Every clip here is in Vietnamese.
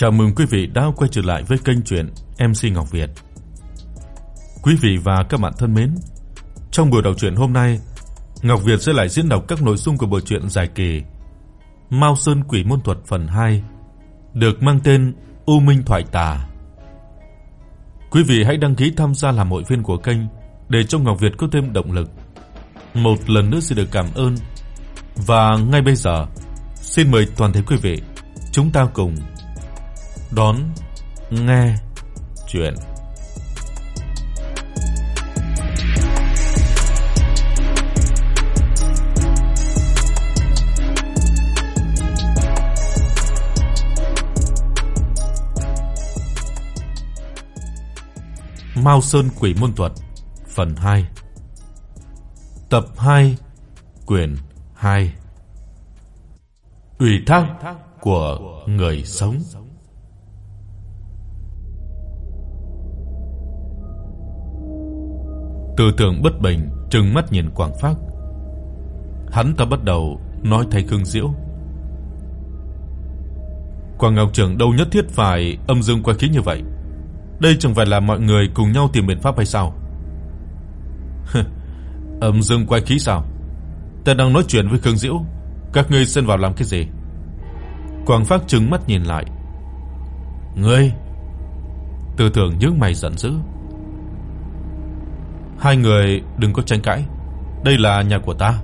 Chào mừng quý vị đã quay trở lại với kênh truyện MC Ngọc Việt. Quý vị và các bạn thân mến, trong buổi đọc truyện hôm nay, Ngọc Việt sẽ lại diễn đọc các nội dung của bộ truyện dài kỳ Mao Sơn Quỷ môn thuật phần 2, được mang tên U Minh thoại tà. Quý vị hãy đăng ký tham gia làm hội viên của kênh để cho Ngọc Việt có thêm động lực. Một lần nữa xin được cảm ơn. Và ngay bây giờ, xin mời toàn thể quý vị chúng ta cùng đón nghe chuyện. Mao Sơn Quỷ môn thuật, phần 2 Tập 2 Quyển 2 Ủy thác của người sống. Tư tưởng bất bình trừng mắt nhìn Quảng Phác. Hắn ta bắt đầu nói thay Khương Diễu. Quảng Ngọc trưởng đâu nhất thiết phải âm dương quái khí như vậy. Đây chẳng phải là mọi người cùng nhau tìm biện pháp hay sao? âm dương quái khí sao? Ta đang nói chuyện với Khương Diễu, các ngươi xen vào làm cái gì? Quảng Phác trừng mắt nhìn lại. Ngươi? Tư tưởng nhướng mày giận dữ. Hai người đừng có tranh cãi, đây là nhà của ta.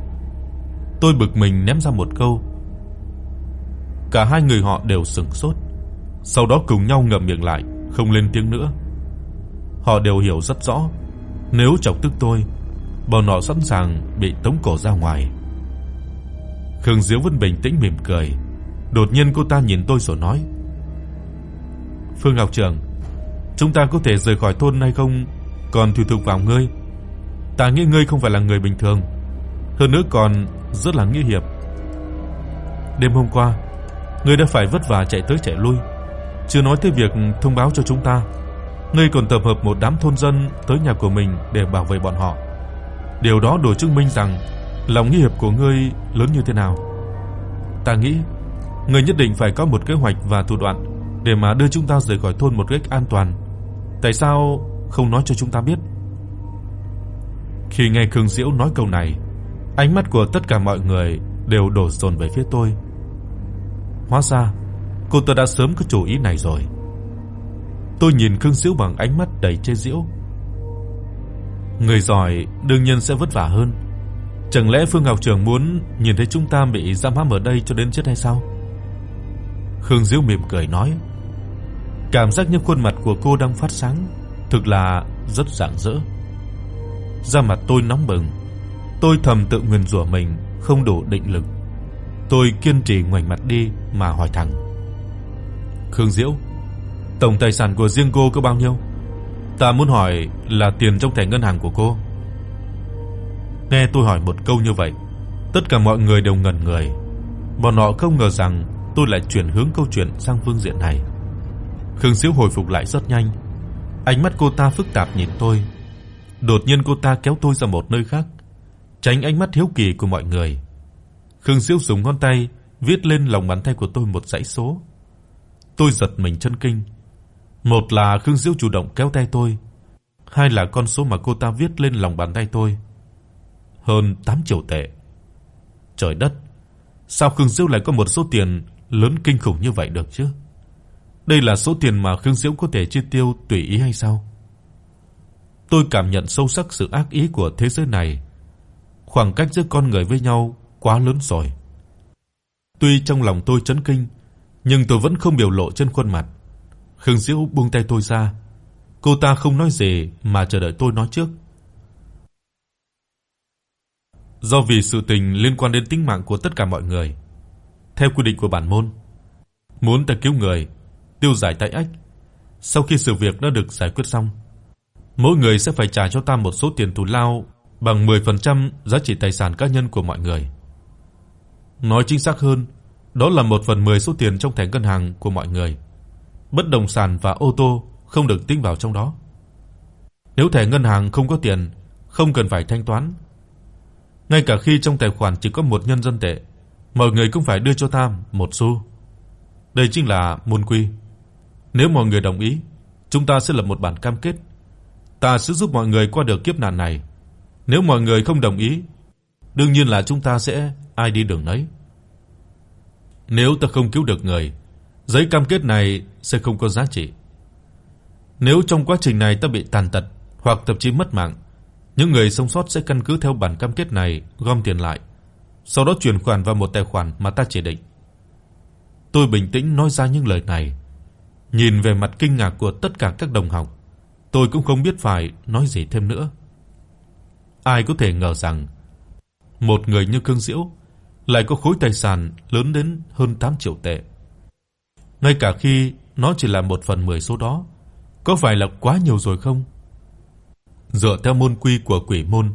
Tôi bực mình ném ra một câu. Cả hai người họ đều sững sốt, sau đó cùng nhau ngậm miệng lại, không lên tiếng nữa. Họ đều hiểu rất rõ, nếu chọc tức tôi, bọn họ sẵn sàng bị tống cổ ra ngoài. Khương Diễu vẫn bình tĩnh mỉm cười. Đột nhiên cô ta nhìn tôi rồi nói: "Phương Ngọc trưởng, chúng ta có thể rời khỏi thôn hay không, còn tùy thuộc vào ngươi." Ta nghĩ ngươi không phải là người bình thường, hơn nữa còn rất là nghĩa hiệp. Đêm hôm qua, ngươi đã phải vất vả chạy tới chạy lui, chưa nói tới việc thông báo cho chúng ta. Ngươi còn tập hợp một đám thôn dân tới nhà của mình để bảo vệ bọn họ. Điều đó đủ chứng minh rằng lòng nghĩa hiệp của ngươi lớn như thế nào. Ta nghĩ ngươi nhất định phải có một kế hoạch và thủ đoạn để mà đưa chúng ta rời khỏi thôn một cách an toàn. Tại sao không nói cho chúng ta biết? Khi nghe Khương Diễu nói câu này, ánh mắt của tất cả mọi người đều đổ dồn về phía tôi. Hóa ra, cô ta đã sớm có chủ ý này rồi. Tôi nhìn Khương Diễu bằng ánh mắt đầy chế giễu. Người giỏi đương nhiên sẽ vất vả hơn. Chẳng lẽ Phương Ngọc Trường muốn nhìn thấy chúng ta bị giam hãm ở đây cho đến chết hay sao? Khương Diễu mỉm cười nói. Cảm giác như khuôn mặt của cô đang phát sáng, thực là rất rạng rỡ. Da mặt tôi nóng bừng. Tôi thầm tự nguyền rủa mình không đủ định lực. Tôi kiên trì ngoảnh mặt đi mà hỏi thẳng. Khương Diễu, tổng tài sản của riêng cô có bao nhiêu? Ta muốn hỏi là tiền trong thẻ ngân hàng của cô. Nghe tôi hỏi một câu như vậy, tất cả mọi người đều ngẩn người. Bọn họ không ngờ rằng tôi lại chuyển hướng câu chuyện sang phương diện này. Khương Diễu hồi phục lại rất nhanh. Ánh mắt cô ta phức tạp nhìn tôi, Đột nhiên cô ta kéo tôi ra một nơi khác, tránh ánh mắt hiếu kỳ của mọi người. Khương Diễu dùng ngón tay viết lên lòng bàn tay của tôi một dãy số. Tôi giật mình chân kinh. Một là Khương Diễu chủ động kéo tay tôi, hai là con số mà cô ta viết lên lòng bàn tay tôi. Hơn 8 triệu tệ. Trời đất, sao Khương Diễu lại có một số tiền lớn kinh khủng như vậy được chứ? Đây là số tiền mà Khương Diễu có thể chi tiêu tùy ý hay sao? Tôi cảm nhận sâu sắc sự ác ý của thế giới này. Khoảng cách giữa con người với nhau quá lớn rồi. Tuy trong lòng tôi chấn kinh, nhưng tôi vẫn không biểu lộ trên khuôn mặt. Khương Diễu buông tay tôi ra. Cô ta không nói gì mà chờ đợi tôi nói trước. Do vì sự tình liên quan đến tính mạng của tất cả mọi người, theo quy định của bản môn, muốn ta cứu người, tiêu giải tai ách, sau khi sự việc đã được giải quyết xong, mỗi người sẽ phải trả cho ta một số tiền thù lao bằng 10% giá trị tài sản cá nhân của mọi người. Nói chính xác hơn, đó là 1 phần 10 số tiền trong thẻ ngân hàng của mọi người. Bất động sản và ô tô không được tính vào trong đó. Nếu thẻ ngân hàng không có tiền, không cần phải thanh toán. Ngay cả khi trong tài khoản chỉ có một nhân dân tệ, mọi người cũng phải đưa cho ta một xu. Đây chính là môn quy. Nếu mọi người đồng ý, chúng ta sẽ lập một bản cam kết. Ta sẽ giúp mọi người qua được kiếp nạn này. Nếu mọi người không đồng ý, đương nhiên là chúng ta sẽ ai đi đường nấy. Nếu ta không cứu được người, giấy cam kết này sẽ không có giá trị. Nếu trong quá trình này ta bị tàn tật hoặc thậm chí mất mạng, những người sống sót sẽ căn cứ theo bản cam kết này gom tiền lại, sau đó chuyển khoản vào một tài khoản mà ta chỉ định. Tôi bình tĩnh nói ra những lời này. Nhìn về mặt kinh ngạc của tất cả các đồng học, tôi cũng không biết phải nói gì thêm nữa. Ai có thể ngờ rằng một người như Cương Diễu lại có khối tài sản lớn đến hơn 8 triệu tệ. Ngay cả khi nó chỉ là 1 phần 10 số đó, có phải là quá nhiều rồi không? Dựa theo môn quy của quỷ môn,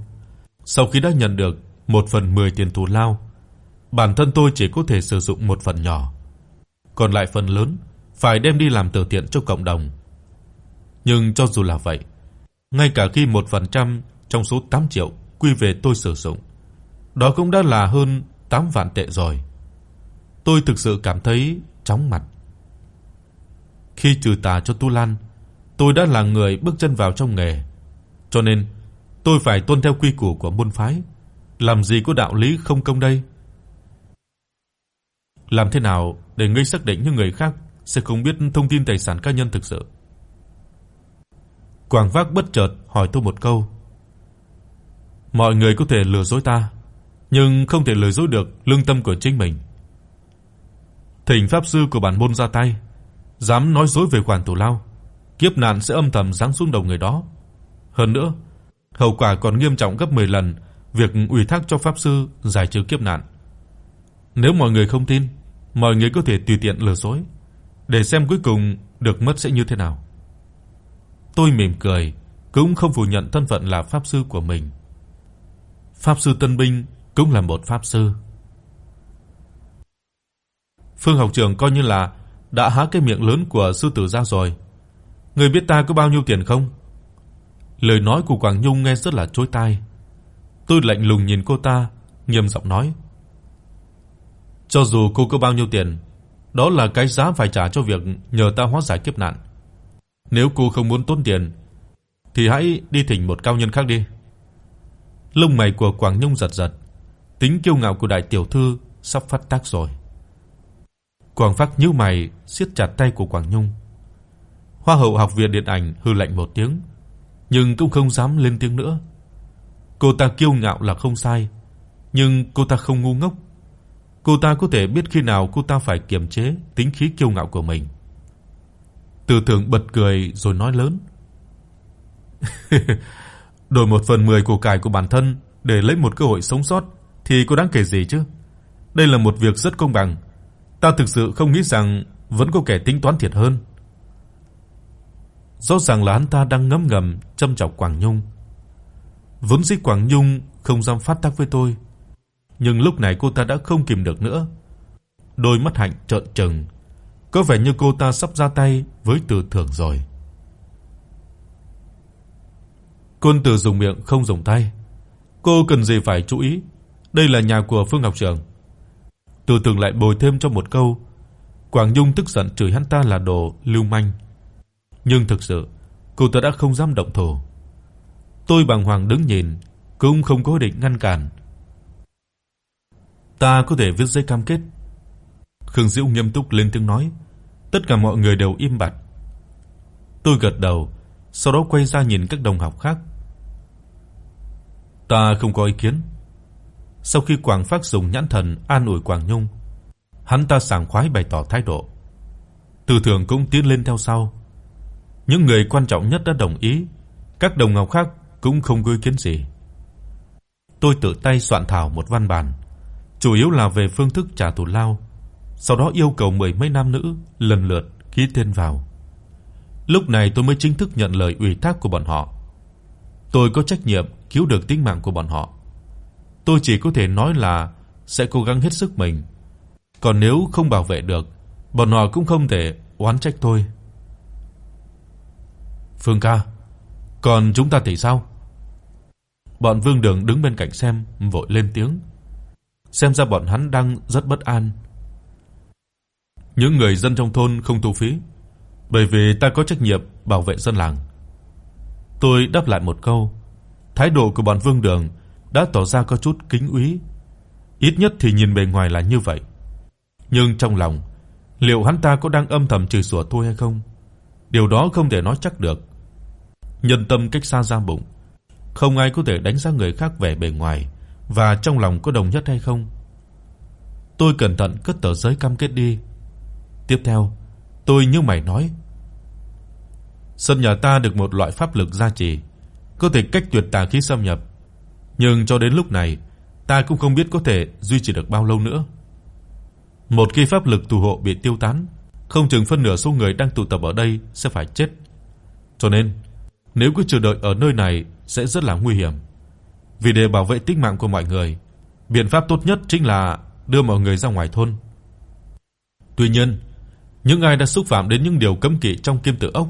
sau khi đã nhận được 1 phần 10 tiền thù lao, bản thân tôi chỉ có thể sử dụng một phần nhỏ, còn lại phần lớn phải đem đi làm từ thiện cho cộng đồng. Nhưng cho dù là vậy, ngay cả khi 1% trong số 8 triệu quy về tôi sử dụng, đó cũng đã là hơn 8 vạn tệ rồi. Tôi thực sự cảm thấy chóng mặt. Khi trừ tà cho Tu Lan, tôi đã là người bước chân vào trong nghề, cho nên tôi phải tuân theo quy củ của môn phái, làm gì có đạo lý không công đây. Làm thế nào để ngươi xác định những người khác sẽ không biết thông tin tài sản cá nhân thực sự? Quảng Vác bất chợt hỏi tôi một câu. Mọi người có thể lừa dối ta, nhưng không thể lừa dối được lương tâm của chính mình. Thỉnh pháp sư của bản môn ra tay, dám nói dối về khoản tù lao, kiếp nạn sẽ âm thầm giáng xuống đầu người đó. Hơn nữa, hậu quả còn nghiêm trọng gấp 10 lần việc ủy thác cho pháp sư giải trừ kiếp nạn. Nếu mọi người không tin, mọi người có thể tùy tiện lừa dối để xem cuối cùng được mất sẽ như thế nào. Tôi mỉm cười, cũng không phủ nhận thân phận là pháp sư của mình. Pháp sư Tân binh cũng là một pháp sư. Phương học trưởng coi như là đã há cái miệng lớn của sư tử ra rồi. Người biết ta có bao nhiêu tiền không? Lời nói của Quảng Nhung nghe rất là chói tai. Tôi lạnh lùng nhìn cô ta, nghiêm giọng nói: "Cho dù cô có bao nhiêu tiền, đó là cái giá phải trả cho việc nhờ ta hóa giải kiếp nạn. Nếu cô không muốn tốn tiền thì hãy đi thỉnh một cao nhân khác đi." Lông mày của Quảng Nhung giật giật, tính kiêu ngạo của đại tiểu thư sắp phát tác rồi. Quảng Phác nhíu mày, siết chặt tay của Quảng Nhung. Hoa hậu học viện điện ảnh hừ lạnh một tiếng, nhưng cũng không dám lên tiếng nữa. Cô ta kiêu ngạo là không sai, nhưng cô ta không ngu ngốc. Cô ta có thể biết khi nào cô ta phải kiềm chế tính khí kiêu ngạo của mình. Từ Thường bật cười rồi nói lớn: "Đổi một phần mười của cải của bản thân để lấy một cơ hội sống sót thì có đáng kể gì chứ? Đây là một việc rất công bằng. Ta thực sự không nghĩ rằng vẫn có kẻ tính toán thiệt hơn." Rõ ràng là hắn ta đang ngấm ngầm châm chọc Quảng Nhung. Vốn dĩ Quảng Nhung không dám phát tác với tôi, nhưng lúc này cô ta đã không kìm được nữa. Đôi mắt hạnh trợn trừng, có vẻ như cô ta sắp ra tay với Từ Thưởng rồi. Côn Tử dùng miệng không dùng tay. Cô cần gì phải chú ý, đây là nhà của Phương Ngọc Trường. Từ Thưởng lại bồi thêm cho một câu. Quảng Nhung tức giận chửi hắn ta là đồ lưu manh. Nhưng thực sự, cô ta đã không dám động thủ. Tôi bàng hoàng đứng nhìn, cũng không có định ngăn cản. Ta có thể viết giấy cam kết. Khương Diệu nghiêm túc lên tiếng nói, tất cả mọi người đều im bặt. Tôi gật đầu, sau đó quay ra nhìn các đồng học khác. Ta không có ý kiến. Sau khi Quảng Phác dùng nhãn thần an ủi Quảng Nhung, hắn ta sảng khoái bày tỏ thái độ. Từ Thường cũng tiến lên theo sau. Những người quan trọng nhất đã đồng ý, các đồng học khác cũng không có ý kiến gì. Tôi tự tay soạn thảo một văn bản, chủ yếu là về phương thức trả thù lao, sau đó yêu cầu mười mấy nam nữ lần lượt ký tên vào. Lúc này tôi mới chính thức nhận lời ủy thác của bọn họ. Tôi có trách nhiệm cứu được tính mạng của bọn họ. Tôi chỉ có thể nói là sẽ cố gắng hết sức mình. Còn nếu không bảo vệ được, bọn họ cũng không thể oán trách tôi. Phương ca, còn chúng ta thì sao? Bọn Vương Đường đứng bên cạnh xem, vội lên tiếng. Xem ra bọn hắn đang rất bất an. Những người dân trong thôn không thu phí, Bởi vì ta có trách nhiệm bảo vệ dân làng. Tôi đáp lại một câu. Thái độ của bọn Vương Đường đã tỏ ra có chút kính úy. Ít nhất thì nhìn bề ngoài là như vậy. Nhưng trong lòng, liệu hắn ta có đang âm thầm chửi rủa tôi hay không? Điều đó không thể nói chắc được. Nhân tâm cách xa ra bụng, không ai có thể đánh giá người khác vẻ bề ngoài và trong lòng có đồng nhất hay không. Tôi cẩn thận cất tờ giấy cam kết đi. Tiếp theo, tôi như mày nói, sân nhà ta được một loại pháp lực gia trì, có thể cách tuyệt tà khí xâm nhập, nhưng cho đến lúc này, ta cũng không biết có thể duy trì được bao lâu nữa. Một khi pháp lực thủ hộ bị tiêu tán, không chừng phân nửa số người đang tụ tập ở đây sẽ phải chết. Cho nên, nếu cứ chờ đợi ở nơi này sẽ rất là nguy hiểm. Vì để bảo vệ tính mạng của mọi người, biện pháp tốt nhất chính là đưa mọi người ra ngoài thôn. Tuy nhiên, những ai đã xúc phạm đến những điều cấm kỵ trong Kim Tự ốc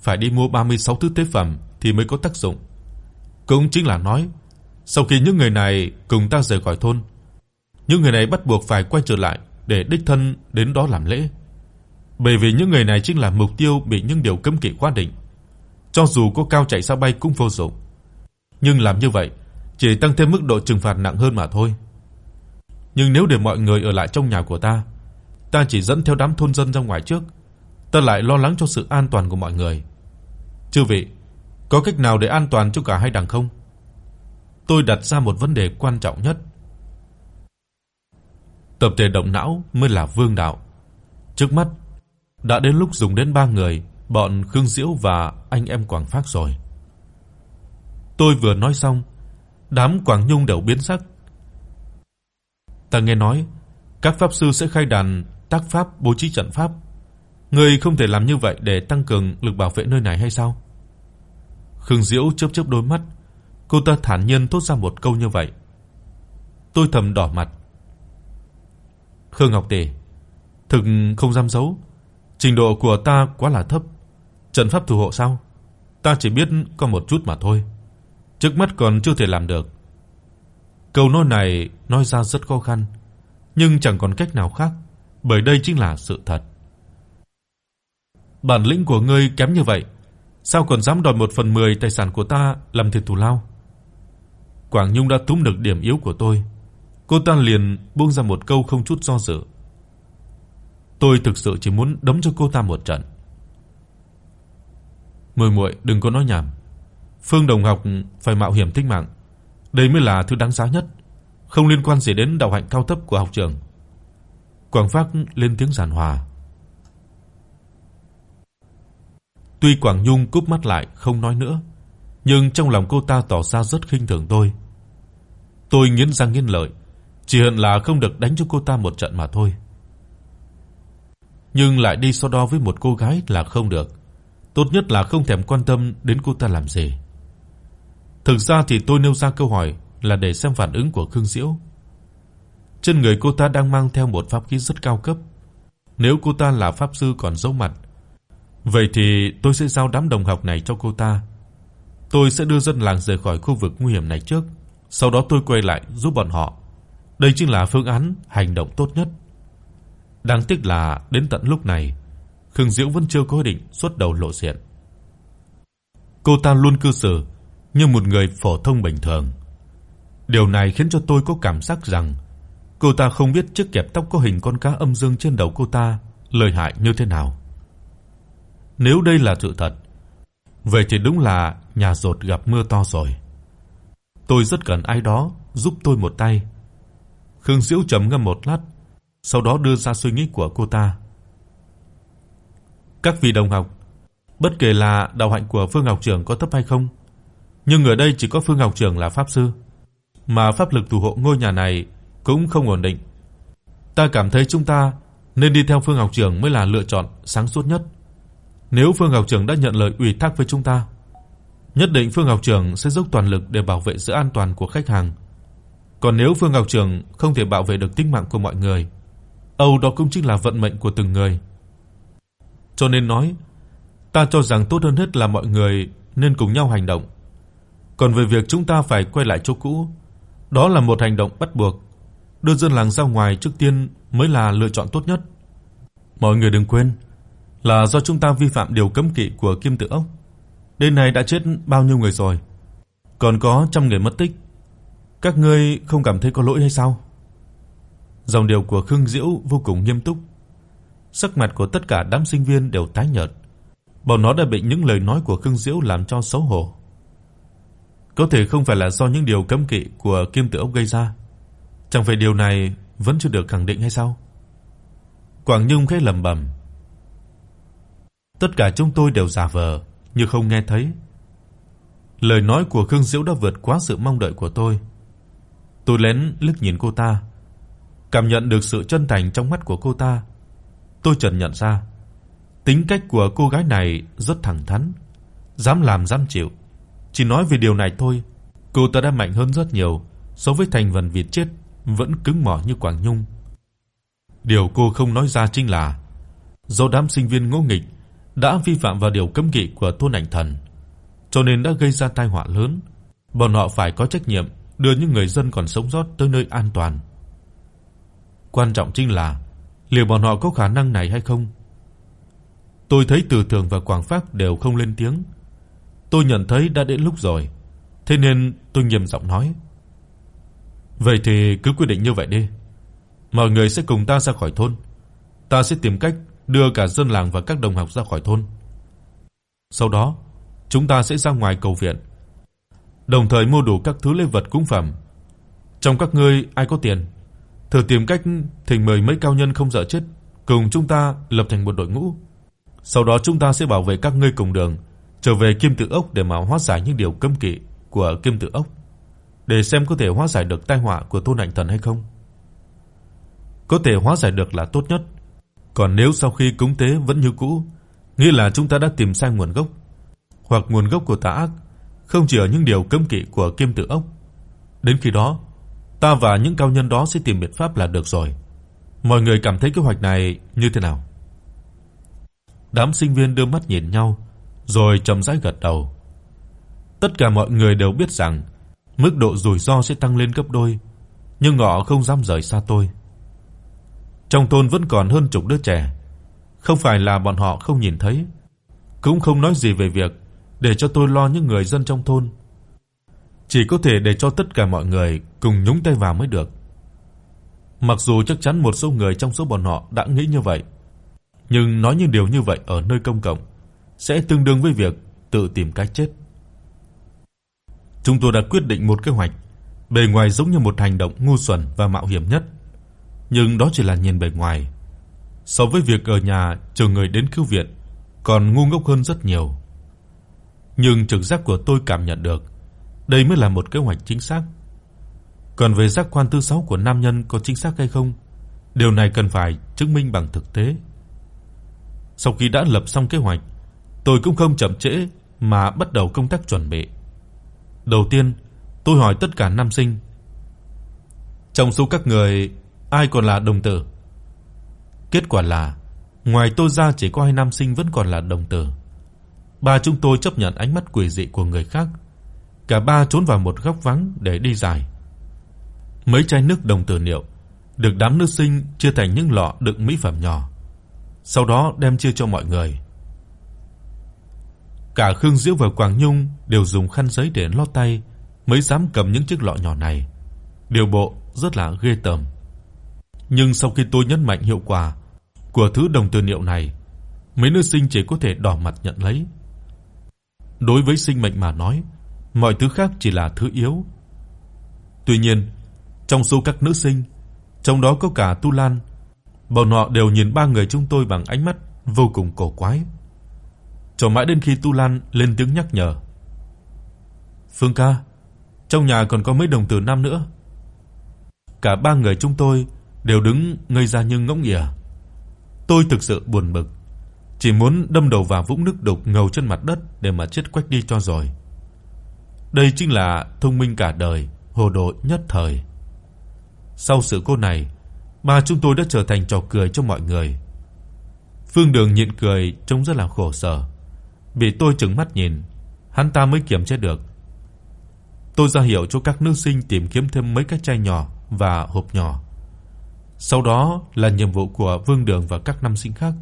phải đi mua 36 thứ tế phẩm thì mới có tác dụng. Cũng chính là nói, sau khi những người này cùng ta rời khỏi thôn, những người này bắt buộc phải quay trở lại để đích thân đến đó làm lễ. Bởi vì những người này chính là mục tiêu bị những điều cấm kỵ khóa định. Cho dù có cao chạy sao bay cũng vô dụng. Nhưng làm như vậy chỉ tăng thêm mức độ trừng phạt nặng hơn mà thôi. Nhưng nếu để mọi người ở lại trong nhà của ta, ta chỉ dẫn theo đám thôn dân ra ngoài trước, ta lại lo lắng cho sự an toàn của mọi người. Chư vị, có cách nào để an toàn cho cả hai đảng không? Tôi đặt ra một vấn đề quan trọng nhất. Tập thể động não mới là vương đạo. Trước mắt đã đến lúc dùng đến ba người, bọn Khương Diễu và anh em Quảng Phác rồi. Tôi vừa nói xong, đám Quảng Nhung đều biến sắc. Ta nghe nói các pháp sư sẽ khai đàn tác pháp bố trí trận pháp. Ngươi không thể làm như vậy để tăng cường lực bảo vệ nơi này hay sao? Khương Diễu chớp chớp đôi mắt, cô ta thản nhiên thốt ra một câu như vậy. Tôi thầm đỏ mặt. Khương Ngọc Tỷ, thực không dám giấu, trình độ của ta quá là thấp. Trận pháp thủ hộ sao? Ta chỉ biết có một chút mà thôi. Trước mắt còn chưa thể làm được. Câu nói này nói ra rất khó khăn, nhưng chẳng còn cách nào khác, bởi đây chính là sự thật. Bản lĩnh của ngươi kém như vậy, sao còn dám đòi 1 phần 10 tài sản của ta làm tiền thù lao? Quảng Nhung đã túm được điểm yếu của tôi. Cô ta liền buông ra một câu không chút do dự. Tôi thực sự chỉ muốn đấm cho cô ta một trận. Muội muội đừng có nói nhảm. Phương Đồng học phải mạo hiểm tính mạng, đây mới là thứ đáng giá nhất, không liên quan gì đến đạo hạnh cao thấp của học trường. Quảng Phác lên tiếng giàn hòa. Tuy Quảng Nhung cúp mắt lại không nói nữa, nhưng trong lòng cô ta tỏ ra rất khinh thường tôi. Tôi nghiến răng nghiến lợi, chỉ hận là không được đánh cho cô ta một trận mà thôi. Nhưng lại đi so đo với một cô gái là không được. Tốt nhất là không thèm quan tâm đến cô ta làm gì. Thực ra thì tôi nêu ra câu hỏi là để xem phản ứng của Khương Diễu. Trên người cô ta đang mang theo một pháp khí rất cao cấp. Nếu cô ta là pháp sư còn giấu mặt, vậy thì tôi sẽ giao đám đồng học này cho cô ta. Tôi sẽ đưa dân làng rời khỏi khu vực nguy hiểm này trước, sau đó tôi quay lại giúp bọn họ. Đây chính là phương án hành động tốt nhất. Đáng tiếc là đến tận lúc này, Khương Diễu vẫn chưa có ý định xuất đầu lộ diện. Cô ta luôn cư xử như một người phổ thông bình thường. Điều này khiến cho tôi có cảm giác rằng cô ta không biết chiếc kẹp tóc có hình con cá âm dương trên đầu cô ta lợi hại như thế nào. Nếu đây là sự thật, vậy thì đúng là nhà rột gặp mưa to rồi. Tôi rất cần ai đó giúp tôi một tay. Khương Diễu trầm ngâm một lát, sau đó đưa ra suy nghĩ của cô ta. Các vị đồng học, bất kể là đạo hạnh của Phương Ngọc trưởng có thấp hay không, nhưng ở đây chỉ có Phương Ngọc trưởng là pháp sư, mà pháp lực thủ hộ ngôi nhà này cũng không ổn định. Ta cảm thấy chúng ta nên đi theo Phương học trưởng mới là lựa chọn sáng suốt nhất. Nếu Phương học trưởng đã nhận lời ủy thác với chúng ta, nhất định Phương học trưởng sẽ dốc toàn lực để bảo vệ sự an toàn của khách hàng. Còn nếu Phương học trưởng không thể bảo vệ được tính mạng của mọi người, âu đó cũng chính là vận mệnh của từng người. Cho nên nói, ta cho rằng tốt hơn hết là mọi người nên cùng nhau hành động. Còn về việc chúng ta phải quay lại chỗ cũ, đó là một hành động bắt buộc. Đưa dân làng ra ngoài trước tiên mới là lựa chọn tốt nhất. Mọi người đừng quên, là do chúng ta vi phạm điều cấm kỵ của Kim Tự ốc. Đến nay đã chết bao nhiêu người rồi, còn có trăm người mất tích. Các ngươi không cảm thấy có lỗi hay sao? Dòng điệu của Khương Diễu vô cùng nghiêm túc. Sắc mặt của tất cả đám sinh viên đều tái nhợt. Bọn nó đã bị những lời nói của Khương Diễu làm cho xấu hổ. Có thể không phải là do những điều cấm kỵ của Kim Tử ốc gây ra. Chẳng phải điều này vẫn chưa được khẳng định hay sao? Quảng Nhung khẽ lẩm bẩm. Tất cả chúng tôi đều giả vờ như không nghe thấy. Lời nói của Khương Diễu đã vượt quá sự mong đợi của tôi. Tôi lén liếc nhìn cô ta, cảm nhận được sự chân thành trong mắt của cô ta. Tôi chợt nhận ra, tính cách của cô gái này rất thẳng thắn, dám làm dám chịu. Chỉ nói về điều này thôi, cô ta đã mạnh hơn rất nhiều so với thành phần vịt chết vẫn cứng mỏ như Quảng Nhung. Điều cô không nói ra chính là do đám sinh viên ngỗ nghịch đã vi phạm vào điều cấm kỵ của thôn ảnh thần, cho nên đã gây ra tai họa lớn. Bọn họ phải có trách nhiệm đưa những người dân còn sống sót tới nơi an toàn. Quan trọng chính là liệu bọn họ có khả năng này hay không. Tôi thấy Từ Tường và Quảng Phác đều không lên tiếng. Tôi nhận thấy đã đến lúc rồi, thế nên tôi nghiêm giọng nói: "Vậy thì cứ quyết định như vậy đi. Mọi người sẽ cùng ta ra khỏi thôn. Ta sẽ tìm cách đưa cả dân làng và các đồng học ra khỏi thôn. Sau đó, chúng ta sẽ ra ngoài cầu viện, đồng thời mua đủ các thứ lễ vật cúng phẩm. Trong các ngươi ai có tiền, thử tìm cách thỉnh mời mấy cao nhân không sợ chết cùng chúng ta lập thành một đội ngũ. Sau đó chúng ta sẽ bảo vệ các ngươi cùng đường trở về Kim Tự ốc để mà hóa giải những điều cấm kỵ của Kim Tự ốc, để xem có thể hóa giải được tai họa của Tôn Ảnh Thần hay không. Có thể hóa giải được là tốt nhất. Còn nếu sau khi cúng tế vẫn như cũ, nghĩa là chúng ta đã tìm sai nguồn gốc, hoặc nguồn gốc của tà ác không chỉ ở những điều cấm kỵ của Kim tử ốc. Đến khi đó, ta và những cao nhân đó sẽ tìm biện pháp là được rồi. Mọi người cảm thấy kế hoạch này như thế nào? Đám sinh viên đưa mắt nhìn nhau, rồi chậm rãi gật đầu. Tất cả mọi người đều biết rằng mức độ rủi ro sẽ tăng lên gấp đôi, nhưng họ không dám rời xa tôi. Trong thôn vẫn còn hơn chục đứa trẻ, không phải là bọn họ không nhìn thấy, cũng không nói gì về việc để cho tôi lo những người dân trong thôn. Chỉ có thể để cho tất cả mọi người cùng nhúng tay vào mới được. Mặc dù chắc chắn một số người trong số bọn họ đã nghĩ như vậy, nhưng nói những điều như vậy ở nơi công cộng sẽ tương đương với việc tự tìm cái chết. Chúng tôi đã quyết định một kế hoạch, bề ngoài giống như một hành động ngu xuẩn và mạo hiểm nhất, nhưng đó chỉ là nhìn bề ngoài. So với việc ở nhà chờ người đến cứu viện, còn ngu ngốc hơn rất nhiều. Nhưng trực giác của tôi cảm nhận được, đây mới là một kế hoạch chính xác. Còn về giác quan thứ sáu của nam nhân có chính xác hay không, điều này cần phải chứng minh bằng thực tế. Sau khi đã lập xong kế hoạch, tôi cũng không chậm trễ mà bắt đầu công tác chuẩn bị. Đầu tiên, tôi hỏi tất cả nam sinh. Trong số các người, ai còn là đồng tử? Kết quả là ngoài tôi ra chỉ có hai nam sinh vẫn còn là đồng tử. Ba chúng tôi chấp nhận ánh mắt quỷ dị của người khác. Cả ba trốn vào một góc vắng để đi dài. Mấy chai nước đồng tử niệu được đám nữ sinh chia thành những lọ đựng mỹ phẩm nhỏ, sau đó đem chia cho mọi người. Cả Khương Diễu và Quảng Nhung đều dùng khăn giấy để lau tay mới dám cầm những chiếc lọ nhỏ này. Điều bộ rất là ghê tởm. Nhưng sau khi tôi nhấn mạnh hiệu quả của thứ đồng tư liệu này, mấy nữ sinh chỉ có thể đỏ mặt nhận lấy. Đối với sinh mệnh mà nói, mọi thứ khác chỉ là thứ yếu. Tuy nhiên, trong số các nữ sinh, trong đó có cả Tu Lan, bọn họ đều nhìn ba người chúng tôi bằng ánh mắt vô cùng cổ quái. Cho mãi đến khi Tu Lan lên tiếng nhắc nhở. "Phương ca, trong nhà còn có mấy đồng tử nam nữa." Cả ba người chúng tôi đều đứng ngây ra như ngỗng nghịa. Tôi thực sự buồn bực, chỉ muốn đâm đầu vào vũng nước đục ngầu trên mặt đất để mà chết quách đi cho rồi. Đây chính là thông minh cả đời, hồ đồ nhất thời. Sau sự cố này, ba chúng tôi đã trở thành trò cười cho mọi người. Phương Đường nhịn cười trông rất là khổ sở vì tôi trừng mắt nhìn, hắn ta mới kiểm chế được. Tôi ra hiệu cho các nữ sinh tìm kiếm thêm mấy cái chai nhỏ và hộp nhỏ. Sau đó là nhiệm vụ của Vương Đường và các nam sinh khác.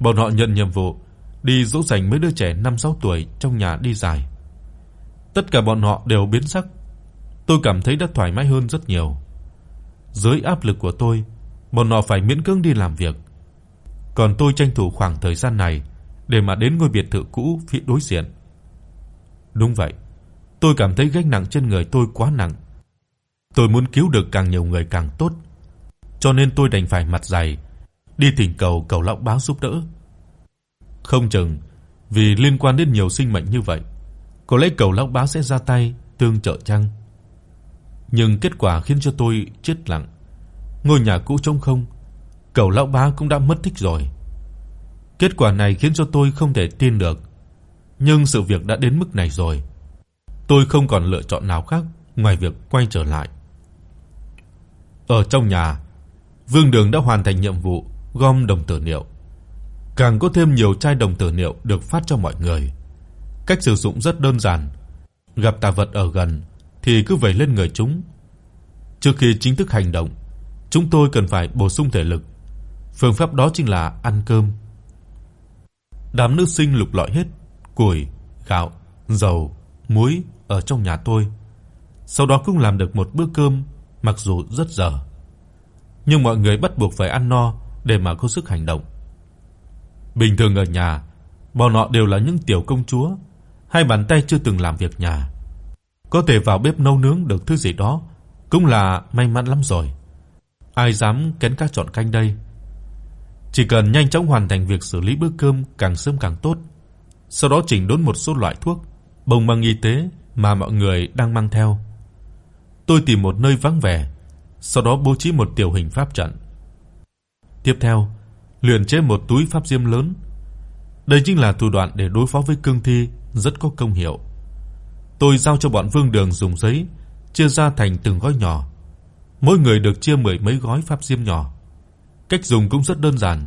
Bọn họ nhận nhiệm vụ đi dỗ dành mấy đứa trẻ 5-6 tuổi trong nhà đi dài. Tất cả bọn họ đều biến sắc. Tôi cảm thấy đã thoải mái hơn rất nhiều. Dưới áp lực của tôi, bọn họ phải miễn cưỡng đi làm việc. Còn tôi tranh thủ khoảng thời gian này để mà đến ngôi biệt thự cũ phía đối diện. Đúng vậy, tôi cảm thấy gánh nặng trên người tôi quá nặng. Tôi muốn cứu được càng nhiều người càng tốt, cho nên tôi đành phải mặt dày đi thỉnh cầu cầu lão báo giúp đỡ. Không chừng vì liên quan đến nhiều sinh mệnh như vậy, có lẽ cầu lão báo sẽ ra tay tương trợ chăng? Nhưng kết quả khiến cho tôi chết lặng. Ngôi nhà cũ trống không, cầu lão bá cũng đã mất tích rồi. Kết quả này khiến cho tôi không thể tin được. Nhưng sự việc đã đến mức này rồi. Tôi không còn lựa chọn nào khác ngoài việc quay trở lại. Ở trong nhà, Vương Đường đã hoàn thành nhiệm vụ gom đồng tử niệu. Càng có thêm nhiều chai đồng tử niệu được phát cho mọi người. Cách sử dụng rất đơn giản. Gặp tà vật ở gần thì cứ vẩy lên người chúng. Trước khi chính thức hành động, chúng tôi cần phải bổ sung thể lực. Phương pháp đó chính là ăn cơm. Đám nữ sinh lục lọi hết củi, gạo, dầu, muối ở trong nhà tôi. Sau đó cũng làm được một bữa cơm mặc dù rất dở. Nhưng mọi người bắt buộc phải ăn no để mà có sức hành động. Bình thường ở nhà, bọn họ đều là những tiểu công chúa, hai bàn tay chưa từng làm việc nhà. Có thể vào bếp nấu nướng được thứ gì đó cũng là may mắn lắm rồi. Ai dám kén cá chọn canh đây. Chỉ cần nhanh chóng hoàn thành việc xử lý bữa cơm càng sớm càng tốt. Sau đó chỉnh đốn một số loại thuốc, bông băng y tế mà mọi người đang mang theo. Tôi tìm một nơi vắng vẻ, sau đó bố trí một tiểu hình pháp trận. Tiếp theo, luyện chế một túi pháp diêm lớn. Đây chính là thủ đoạn để đối phó với cương thi rất có công hiệu. Tôi giao cho bọn Vương Đường dùng giấy chia ra thành từng gói nhỏ. Mỗi người được chia mười mấy gói pháp diêm nhỏ. Cách dùng cũng rất đơn giản.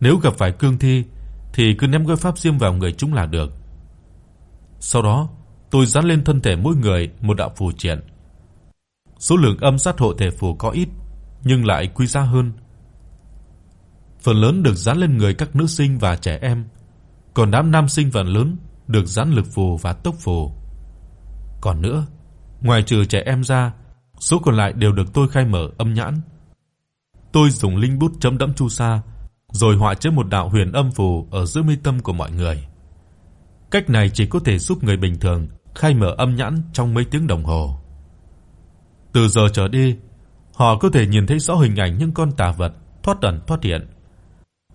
Nếu gặp phải cương thi thì cứ ném gói pháp diêm vào người chúng là được. Sau đó, tôi dán lên thân thể mỗi người một đạo phù triện. Số lượng âm sát hộ thể phù có ít, nhưng lại quý giá hơn. Phần lớn được dán lên người các nữ sinh và trẻ em, còn đám nam sinh phần lớn được dán lực phù và tốc phù. Còn nữa, ngoài trừ trẻ em ra, số còn lại đều được tôi khai mở âm nhãn. Tôi dùng linh bút chấm đẫm chu sa, rồi họa chế một đạo huyền âm phù ở giữa mi tâm của mọi người. Cách này chỉ có thể giúp người bình thường khai mở âm nhãn trong mấy tiếng đồng hồ. Từ giờ trở đi, họ có thể nhìn thấy rõ hình ảnh những con tà vật thoát ẩn thoát hiện.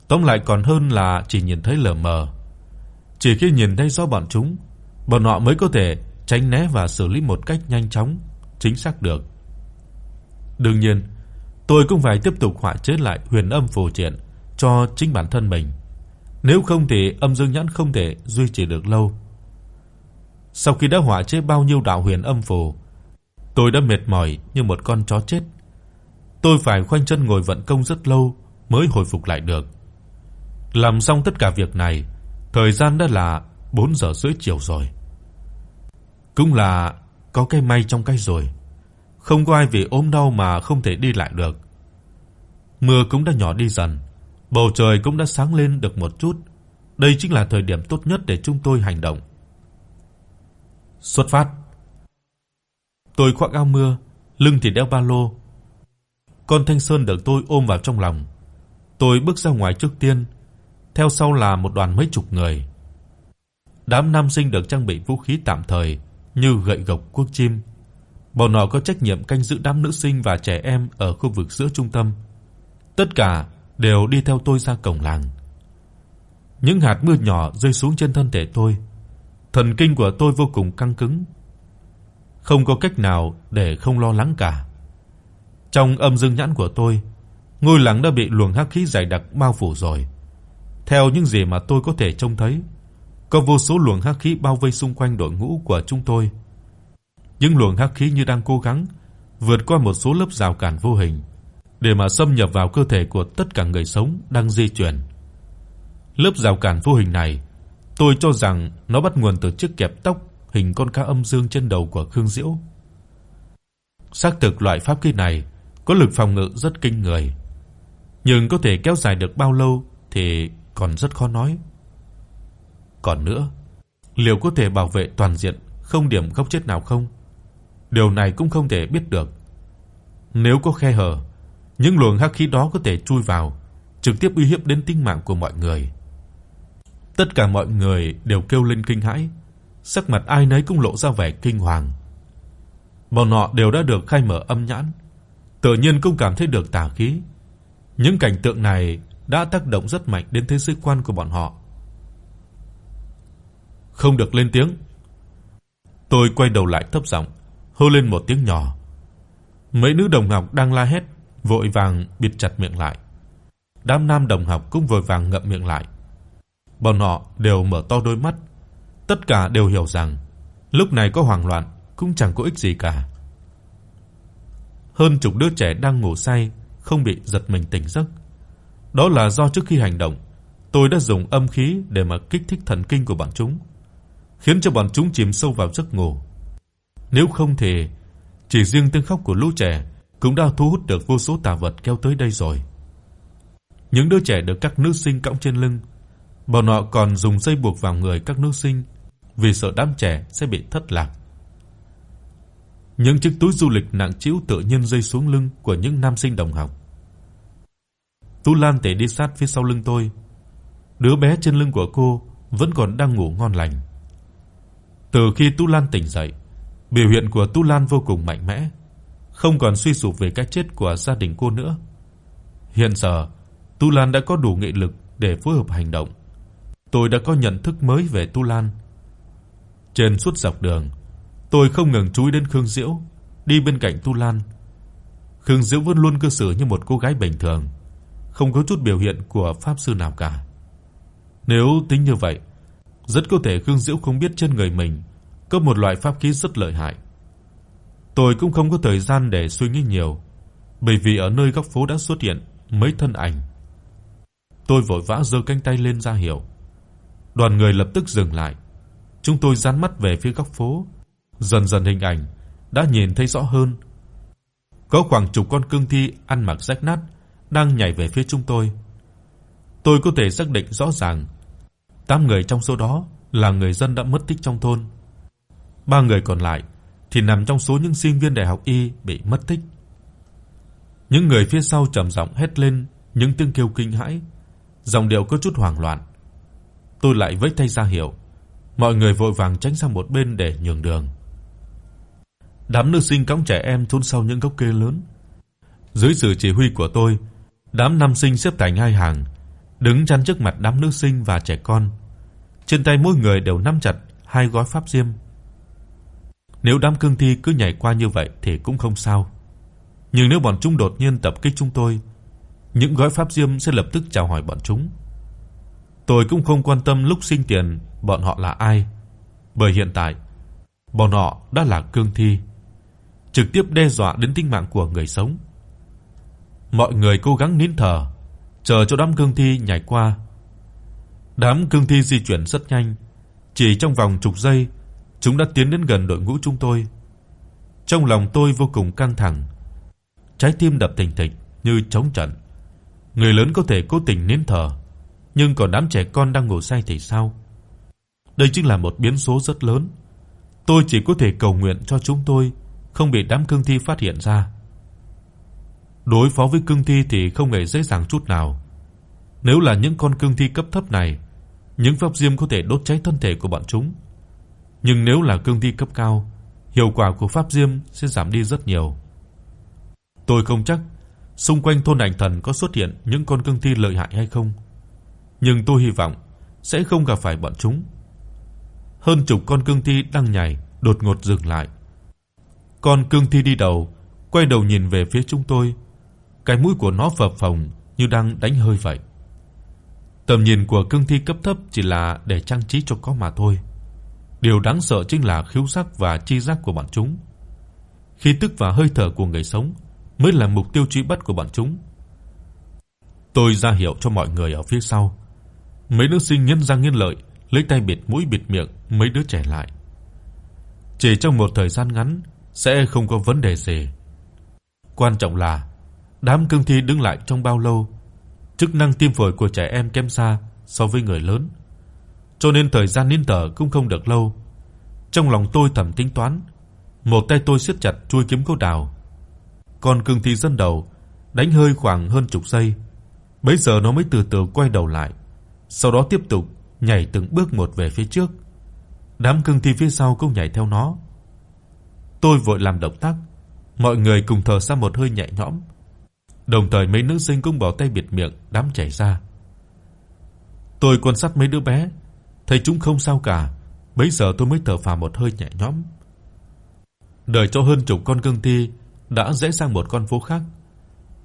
Tóm lại còn hơn là chỉ nhìn thấy lờ mờ. Chỉ khi nhìn thấy rõ bọn chúng, bọn họ mới có thể tránh né và xử lý một cách nhanh chóng, chính xác được. Đương nhiên, tôi cũng phải tiếp tục họa chế lại huyền âm phù triện cho chính bản thân mình. Nếu không thì âm dương nhãn không thể duy trì được lâu. Sau khi đã họa chế bao nhiêu đạo huyền âm phù, tôi đã mệt mỏi như một con chó chết. Tôi phải khoanh chân ngồi vận công rất lâu mới hồi phục lại được. Làm xong tất cả việc này, thời gian đã là 4 giờ rưỡi chiều rồi. Cũng là có cái may trong cái rồi. Không có ai vì ốm đau mà không thể đi lại được. Mưa cũng đã nhỏ đi dần, bầu trời cũng đã sáng lên được một chút. Đây chính là thời điểm tốt nhất để chúng tôi hành động. Xuất phát. Tôi khoác áo mưa, lưng thì đeo ba lô. Con Thanh Sơn được tôi ôm vào trong lòng. Tôi bước ra ngoài trước tiên, theo sau là một đoàn mấy chục người. Đám nam sinh được trang bị vũ khí tạm thời như gậy gộc cuốc chim. Bọn họ có trách nhiệm canh giữ đám nữ sinh và trẻ em ở khu vực giữa trung tâm. Tất cả đều đi theo tôi ra cổng làng. Những hạt mưa nhỏ rơi xuống trên thân thể tôi. Thần kinh của tôi vô cùng căng cứng. Không có cách nào để không lo lắng cả. Trong âm dương nhãn của tôi, ngôi làng đã bị luồng hắc khí dày đặc bao phủ rồi. Theo những gì mà tôi có thể trông thấy, có vô số luồng hắc khí bao vây xung quanh đội ngũ của chúng tôi. Những luồng hắc khí như đang cố gắng vượt qua một số lớp rào cản vô hình để mà xâm nhập vào cơ thể của tất cả người sống đang di chuyển. Lớp rào cản vô hình này, tôi cho rằng nó bắt nguồn từ chiếc kẹp tóc hình con cá âm dương trên đầu của Khương Diễu. Xác thực loại pháp khí này có lực phòng ngự rất kinh người, nhưng có thể kéo dài được bao lâu thì còn rất khó nói. Còn nữa, liệu có thể bảo vệ toàn diện không điểm góc chết nào không? Điều này cũng không thể biết được. Nếu có khe hở, những luồng hắc khí đó có thể chui vào, trực tiếp uy hiếp đến tính mạng của mọi người. Tất cả mọi người đều kêu lên kinh hãi, sắc mặt ai nấy cũng lộ ra vẻ kinh hoàng. Bọn họ đều đã được khai mở âm nhãn, tự nhiên cũng cảm thấy được tà khí. Những cảnh tượng này đã tác động rất mạnh đến thế giới quan của bọn họ. Không được lên tiếng. Tôi quay đầu lại thấp giọng, hô lên một tiếng nhỏ. Mấy nữ đồng học đang la hét, vội vàng bịt chặt miệng lại. Đám nam đồng học cũng vội vàng ngậm miệng lại. Bọn họ đều mở to đôi mắt, tất cả đều hiểu rằng lúc này có hoảng loạn cũng chẳng có ích gì cả. Hơn chục đứa trẻ đang ngủ say không bị giật mình tỉnh giấc. Đó là do trước khi hành động, tôi đã dùng âm khí để mà kích thích thần kinh của bọn chúng, khiến cho bọn chúng chìm sâu vào giấc ngủ. Nếu không thì chỉ riêng tiếng khóc của lũ trẻ cũng đã thu hút được vô số tà vật kéo tới đây rồi. Những đứa trẻ được các nữ sinh cõng trên lưng, bọn họ còn dùng dây buộc vào người các nữ sinh vì sợ đám trẻ sẽ bị thất lạc. Những chiếc túi du lịch nặng trĩu tự nhiên rơi xuống lưng của những nam sinh đồng học. Tu Lan tề đi sát phía sau lưng tôi. Đứa bé trên lưng của cô vẫn còn đang ngủ ngon lành. Từ khi Tu Lan tỉnh dậy, biểu hiện của Tu Lan vô cùng mạnh mẽ, không còn suy sụp về cái chết của gia đình cô nữa. Hiện giờ, Tu Lan đã có đủ nghị lực để phối hợp hành động. Tôi đã có nhận thức mới về Tu Lan. Trên suốt dọc đường, tôi không ngừng chú ý đến Khương Diễu, đi bên cạnh Tu Lan. Khương Diễu vẫn luôn cư xử như một cô gái bình thường, không có chút biểu hiện của pháp sư nào cả. Nếu tính như vậy, rất có thể Khương Diễu không biết trên người mình có một loại pháp khí rất lợi hại. Tôi cũng không có thời gian để suy nghĩ nhiều, bởi vì ở nơi góc phố đã xuất hiện mấy thân ảnh. Tôi vội vã giơ cánh tay lên ra hiệu. Đoàn người lập tức dừng lại. Chúng tôi dán mắt về phía góc phố, dần dần hình ảnh đã nhìn thấy rõ hơn. Có khoảng chục con cương thi ăn mặc rách nát đang nhảy về phía chúng tôi. Tôi có thể xác định rõ ràng, tám người trong số đó là người dân đã mất tích trong thôn. Ba người còn lại thì nằm trong số những sinh viên đại học y bị mất tích. Những người phía sau trầm giọng hét lên những tiếng kêu kinh hãi, giọng điệu có chút hoảng loạn. Tôi lại vẫy tay ra hiệu, mọi người vội vàng tránh sang một bên để nhường đường. Đám nữ sinh cõng trẻ em trốn sau những gốc cây lớn. Dưới sự chỉ huy của tôi, đám nam sinh xếp thành hai hàng, đứng chắn trước mặt đám nữ sinh và trẻ con. Trên tay mỗi người đều nắm chặt hai gói pháp diêm. Nếu đám cương thi cứ nhảy qua như vậy thì cũng không sao. Nhưng nếu bọn chúng đột nhiên tập kích chúng tôi, những gói pháp diêm sẽ lập tức chào hỏi bọn chúng. Tôi cũng không quan tâm lúc sinh tiền bọn họ là ai, bởi hiện tại bọn họ đã là cương thi, trực tiếp đe dọa đến tính mạng của người sống. Mọi người cố gắng nín thở, chờ cho đám cương thi nhảy qua. Đám cương thi di chuyển rất nhanh, chỉ trong vòng chục giây, chúng đã tiến đến gần đội ngũ chúng tôi. Trong lòng tôi vô cùng căng thẳng, trái tim đập thình thịch như trống trận. Người lớn có thể cố tình nín thở, nhưng còn đám trẻ con đang ngủ say thì sao? Đây chính là một biến số rất lớn. Tôi chỉ có thể cầu nguyện cho chúng tôi không bị đám cương thi phát hiện ra. Đối phó với cương thi thì không hề dễ dàng chút nào. Nếu là những con cương thi cấp thấp này, những pháp diêm có thể đốt cháy thân thể của bọn chúng. Nhưng nếu là cương thi cấp cao, hiệu quả của pháp diêm sẽ giảm đi rất nhiều. Tôi không chắc xung quanh thôn ảnh thần có xuất hiện những con cương thi lợi hại hay không, nhưng tôi hy vọng sẽ không gặp phải bọn chúng. Hơn chục con cương thi đang nhảy đột ngột dừng lại. Con cương thi đi đầu quay đầu nhìn về phía chúng tôi, cái mũi của nó phập phồng như đang đánh hơi vậy. Tầm nhìn của cương thi cấp thấp chỉ là để trang trí cho có mà thôi. Điều đáng sợ chính là khiếu giác và chi giác của bọn chúng. Khí tức và hơi thở của người sống mới là mục tiêu truy bắt của bọn chúng. Tôi ra hiệu cho mọi người ở phía sau. Mấy nữ sinh nghiến răng nghiến lợi, lấy tay bịt mũi bịt miệng mấy đứa trẻ lại. Chỉ trong một thời gian ngắn sẽ không có vấn đề gì. Quan trọng là đám cương thi đứng lại trong bao lâu, chức năng tim phổi của trẻ em kém xa so với người lớn. Cho nên thời gian nín thở cũng không được lâu. Trong lòng tôi thầm tính toán, một tay tôi siết chặt chuôi kiếm câu đào. Còn cương thi dân đầu đánh hơi khoảng hơn chục giây. Bấy giờ nó mới từ từ quay đầu lại, sau đó tiếp tục nhảy từng bước một về phía trước. Đám cương thi phía sau cũng nhảy theo nó. Tôi vội làm động tác, mọi người cùng thở ra một hơi nhẹ nhõm. Đồng thời mấy nữ sinh cũng bỏ tay bịt miệng đám chảy ra. Tôi quan sát mấy đứa bé, thấy chúng không sao cả, bấy giờ tôi mới thở phào một hơi nhẹ nhõm. Đợi cho hơn chục con cương thi đã rẽ sang một con phố khác,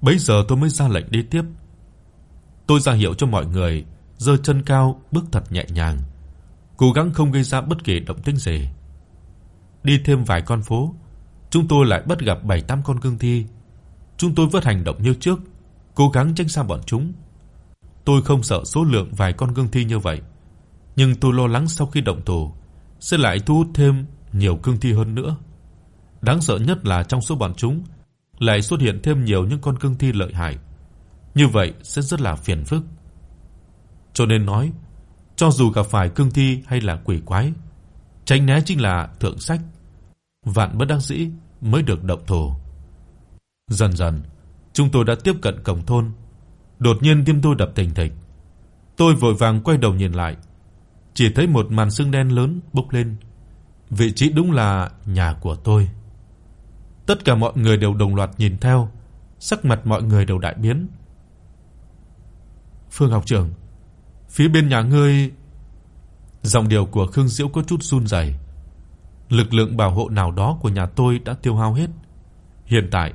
bấy giờ tôi mới ra lệnh đi tiếp. Tôi ra hiệu cho mọi người giơ chân cao, bước thật nhẹ nhàng, cố gắng không gây ra bất kỳ động tĩnh gì. Đi thêm vài con phố, chúng tôi lại bắt gặp 7-8 con cương thi. Chúng tôi vẫn hành động như trước, cố gắng tránh xa bọn chúng. Tôi không sợ số lượng vài con cương thi như vậy, nhưng tôi lo lắng sau khi động thủ sẽ lại thu hút thêm nhiều cương thi hơn nữa. Đáng sợ nhất là trong số bọn chúng lại xuất hiện thêm nhiều những con cương thi lợi hại. Như vậy sẽ rất là phiền phức. Cho nên nói, cho dù gặp phải cương thi hay là quỷ quái, tránh né chính là thượng sách. Vạn bất đắc dĩ mới được động thổ Dần dần, chúng tôi đã tiếp cận cổng thôn. Đột nhiên tim tôi đập thình thịch. Tôi vội vàng quay đầu nhìn lại, chỉ thấy một màn sương đen lớn bốc lên. Vị trí đúng là nhà của tôi. Tất cả mọi người đều đồng loạt nhìn theo, sắc mặt mọi người đều đại biến. Phương học trưởng, phía bên nhà ngươi Giọng điệu của Khương Diễu có chút run rẩy. Lực lượng bảo hộ nào đó của nhà tôi đã tiêu hao hết. Hiện tại,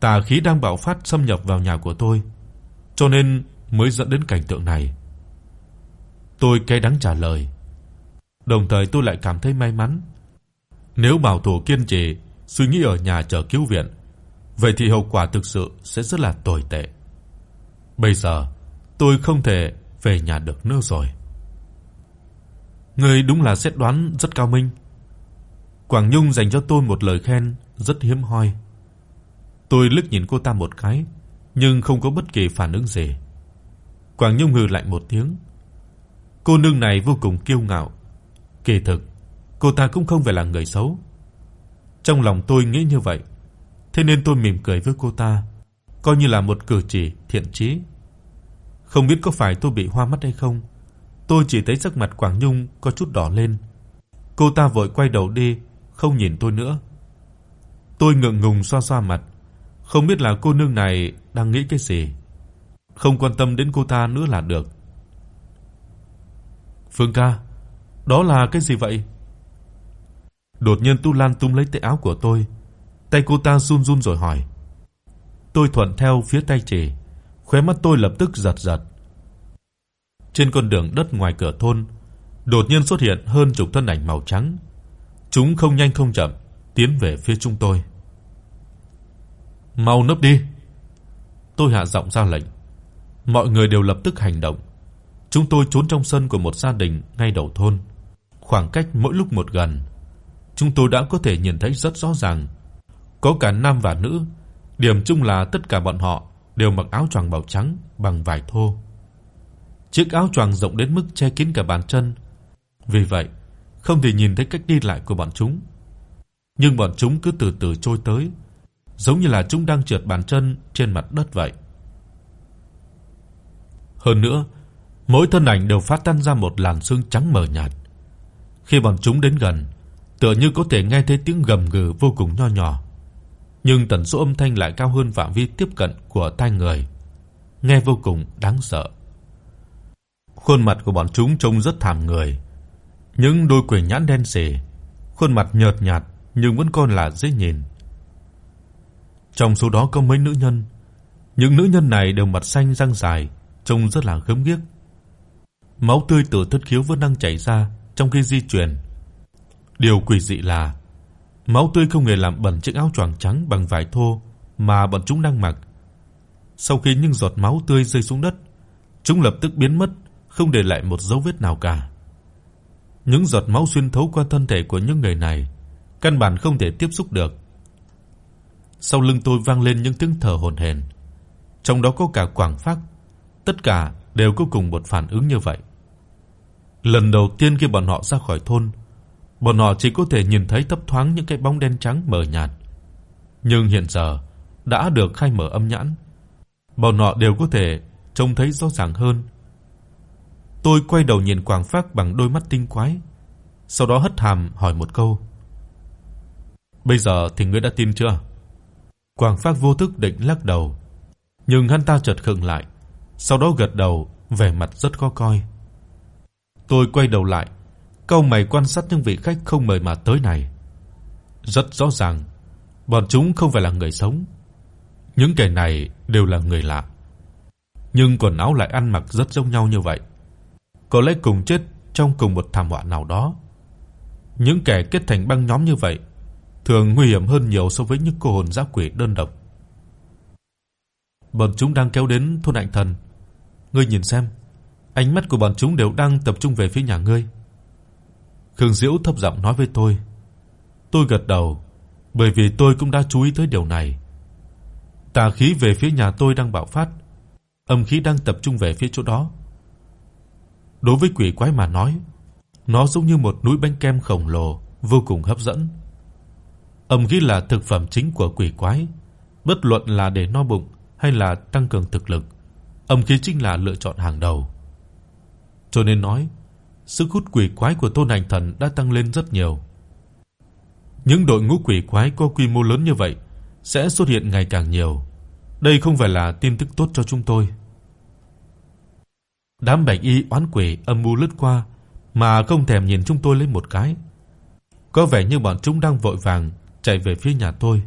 tà khí đang bạo phát xâm nhập vào nhà của tôi, cho nên mới dẫn đến cảnh tượng này. Tôi cay đắng trả lời. Đồng thời tôi lại cảm thấy may mắn. Nếu bảo thủ kiên trì suy nghĩ ở nhà chờ cứu viện, vậy thì hậu quả thực sự sẽ rất là tồi tệ. Bây giờ, tôi không thể về nhà được nữa rồi. Ngươi đúng là xét đoán rất cao minh. Quảng Nhung dành cho tôi một lời khen rất hiếm hoi. Tôi liếc nhìn cô ta một cái, nhưng không có bất kỳ phản ứng gì. Quảng Nhung hừ lạnh một tiếng. Cô nương này vô cùng kiêu ngạo. Kỳ thực, cô ta cũng không phải là người xấu. Trong lòng tôi nghĩ như vậy, thế nên tôi mỉm cười với cô ta, coi như là một cử chỉ thiện chí. Không biết có phải tôi bị hoa mắt hay không, tôi chỉ thấy sắc mặt Quảng Nhung có chút đỏ lên. Cô ta vội quay đầu đi, không nhìn tôi nữa. Tôi ngượng ngùng xoa xoa mặt, không biết là cô nương này đang nghĩ cái gì. Không quan tâm đến cô ta nữa là được. Phương ca, đó là cái gì vậy? Đột nhiên Tu Lan túm lấy tay áo của tôi, tay cô ta run run rồi hỏi. Tôi thuận theo phía tay chỉ, khóe mắt tôi lập tức giật giật. Trên con đường đất ngoài cửa thôn, đột nhiên xuất hiện hơn chục thân ảnh màu trắng. Chúng không nhanh không chậm tiến về phía chúng tôi. "Mau nấp đi." Tôi hạ giọng ra lệnh. Mọi người đều lập tức hành động. Chúng tôi trốn trong sân của một gia đình ngay đầu thôn, khoảng cách mỗi lúc một gần. Chúng tôi đã có thể nhìn thấy rất rõ ràng, có cả nam và nữ, điểm chung là tất cả bọn họ đều mặc áo choàng màu trắng bằng vải thô. Chiếc áo choàng rộng đến mức che kín cả bàn chân. Vì vậy, không thể nhìn thấy cách đi lại của bọn chúng. Nhưng bọn chúng cứ từ từ trôi tới, giống như là chúng đang trượt bàn chân trên mặt đất vậy. Hơn nữa, mỗi thân ảnh đều phát tán ra một làn sương trắng mờ nhạt. Khi bọn chúng đến gần, tựa như có thể nghe thấy tiếng gầm gừ vô cùng nho nhỏ, nhưng tần số âm thanh lại cao hơn phạm vi tiếp cận của tai người, nghe vô cùng đáng sợ. Khuôn mặt của bọn chúng trông rất thảm người. Những đôi quỷ nhãn đen sì, khuôn mặt nhợt nhạt nhưng vẫn còn là dễ nhìn. Trong số đó có mấy nữ nhân, những nữ nhân này đều mặt xanh răng dài, trông rất là gớm ghiếc. Máu tươi từ thất khiếu vẫn đang chảy ra trong khi di chuyển. Điều quỷ dị là máu tươi không hề làm bẩn chiếc áo choàng trắng bằng vải thô mà bọn chúng đang mặc. Sau khi những giọt máu tươi rơi xuống đất, chúng lập tức biến mất không để lại một dấu vết nào cả. Những giọt máu xuyên thấu qua thân thể của những người này, căn bản không thể tiếp xúc được. Sau lưng tôi vang lên những tiếng thở hổn hển, trong đó có cả Quảng Phác, tất cả đều có cùng một phản ứng như vậy. Lần đầu tiên khi bọn họ ra khỏi thôn, bọn họ chỉ có thể nhìn thấy thấp thoáng những cái bóng đen trắng mờ nhạt. Nhưng hiện giờ đã được khai mở âm nhãn, bọn họ đều có thể trông thấy rõ ràng hơn. Tôi quay đầu nhìn Quảng Phác bằng đôi mắt tinh quái, sau đó hất hàm hỏi một câu. "Bây giờ thì ngươi đã tin chưa?" Quảng Phác vô thức định lắc đầu, nhưng hắn ta chợt khựng lại, sau đó gật đầu, vẻ mặt rất khó coi. Tôi quay đầu lại, cau mày quan sát những vị khách không mời mà tới này. Rất rõ ràng, bọn chúng không phải là người sống. Những kẻ này đều là người lạ. Nhưng quần áo lại ăn mặc rất giống nhau như vậy. Có lẽ cùng chết trong cùng một thảm họa nào đó. Những kẻ kết thành băng nhóm như vậy thường nguy hiểm hơn nhiều so với những cô hồn dã quỷ đơn độc. Bọn chúng đang kéo đến thôn hạnh Thần. Ngươi nhìn xem, ánh mắt của bọn chúng đều đang tập trung về phía nhà ngươi. Khương Diễu thấp giọng nói với tôi. Tôi gật đầu, bởi vì tôi cũng đã chú ý tới điều này. Tà khí về phía nhà tôi đang bạo phát, âm khí đang tập trung về phía chỗ đó. Đối với quỷ quái mà nói, nó giống như một núi bánh kem khổng lồ, vô cùng hấp dẫn. Âm khí là thực phẩm chính của quỷ quái, bất luận là để no bụng hay là tăng cường thực lực, âm khí chính là lựa chọn hàng đầu. Cho nên nói, sức hút quỷ quái của Tôn Hành Thần đã tăng lên rất nhiều. Những đội ngũ quỷ quái có quy mô lớn như vậy sẽ xuất hiện ngày càng nhiều. Đây không phải là tin tức tốt cho chúng tôi. Đám bạch y oán quỷ âm mưu lướt qua mà không thèm nhìn chúng tôi lên một cái. Có vẻ như bọn chúng đang vội vàng chạy về phía nhà tôi.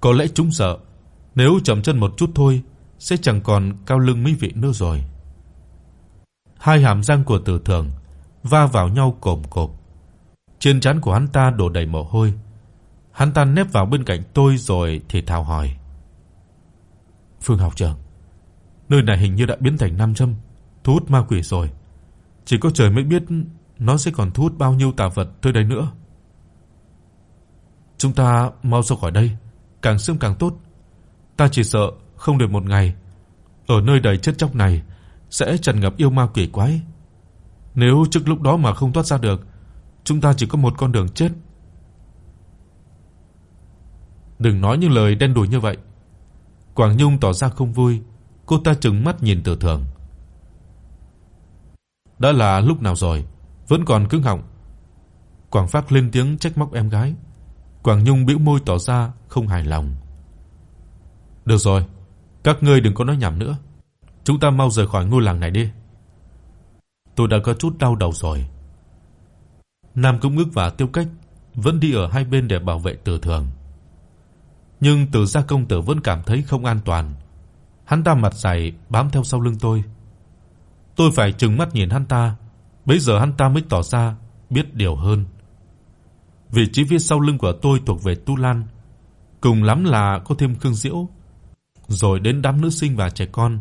Có lẽ chúng sợ, nếu chậm chân một chút thôi sẽ chẳng còn cao lưng mấy vị nữa rồi. Hai hàm răng của Tử Thường va vào nhau cộm cộp. Trên trán của hắn ta đổ đầy mồ hôi. Hắn ta nép vào bên cạnh tôi rồi thì thào hỏi: "Phương học trưởng, nơi này hình như đã biến thành nam châm, thu hút ma quỷ rồi. Chỉ có trời mới biết nó sẽ còn thu hút bao nhiêu tà vật tới đây nữa." Chúng ta mau ra khỏi đây, càng sớm càng tốt. Ta chỉ sợ không được một ngày ở nơi đầy chết chóc này sẽ tràn ngập yêu ma quỷ quái. Nếu trước lúc đó mà không thoát ra được, chúng ta chỉ có một con đường chết. Đừng nói những lời đen đủi như vậy. Quảng Nhung tỏ ra không vui, cô ta trừng mắt nhìn Tử Thường. Đã là lúc nào rồi, vẫn còn cứng họng. Quảng Phác lên tiếng trách móc em gái. Quảng Nhung bĩu môi tỏ ra không hài lòng. Được rồi, các ngươi đừng có nói nhảm nữa. Chúng ta mau rời khỏi ngôi làng này đi. Tôi đã có chút đau đầu rồi. Nam cũng Ngức và Tiêu Cách vẫn đi ở hai bên để bảo vệ Từ Thường. Nhưng Từ gia công tử vẫn cảm thấy không an toàn. Hắn ta mặt dày bám theo sau lưng tôi. Tôi phải trừng mắt nhìn hắn ta, bấy giờ hắn ta mới tỏ ra biết điều hơn. Vị trí phía sau lưng của tôi thuộc về Tu Lan, cùng lắm là có thêm Khương Diễu, rồi đến đám nữ sinh và trẻ con.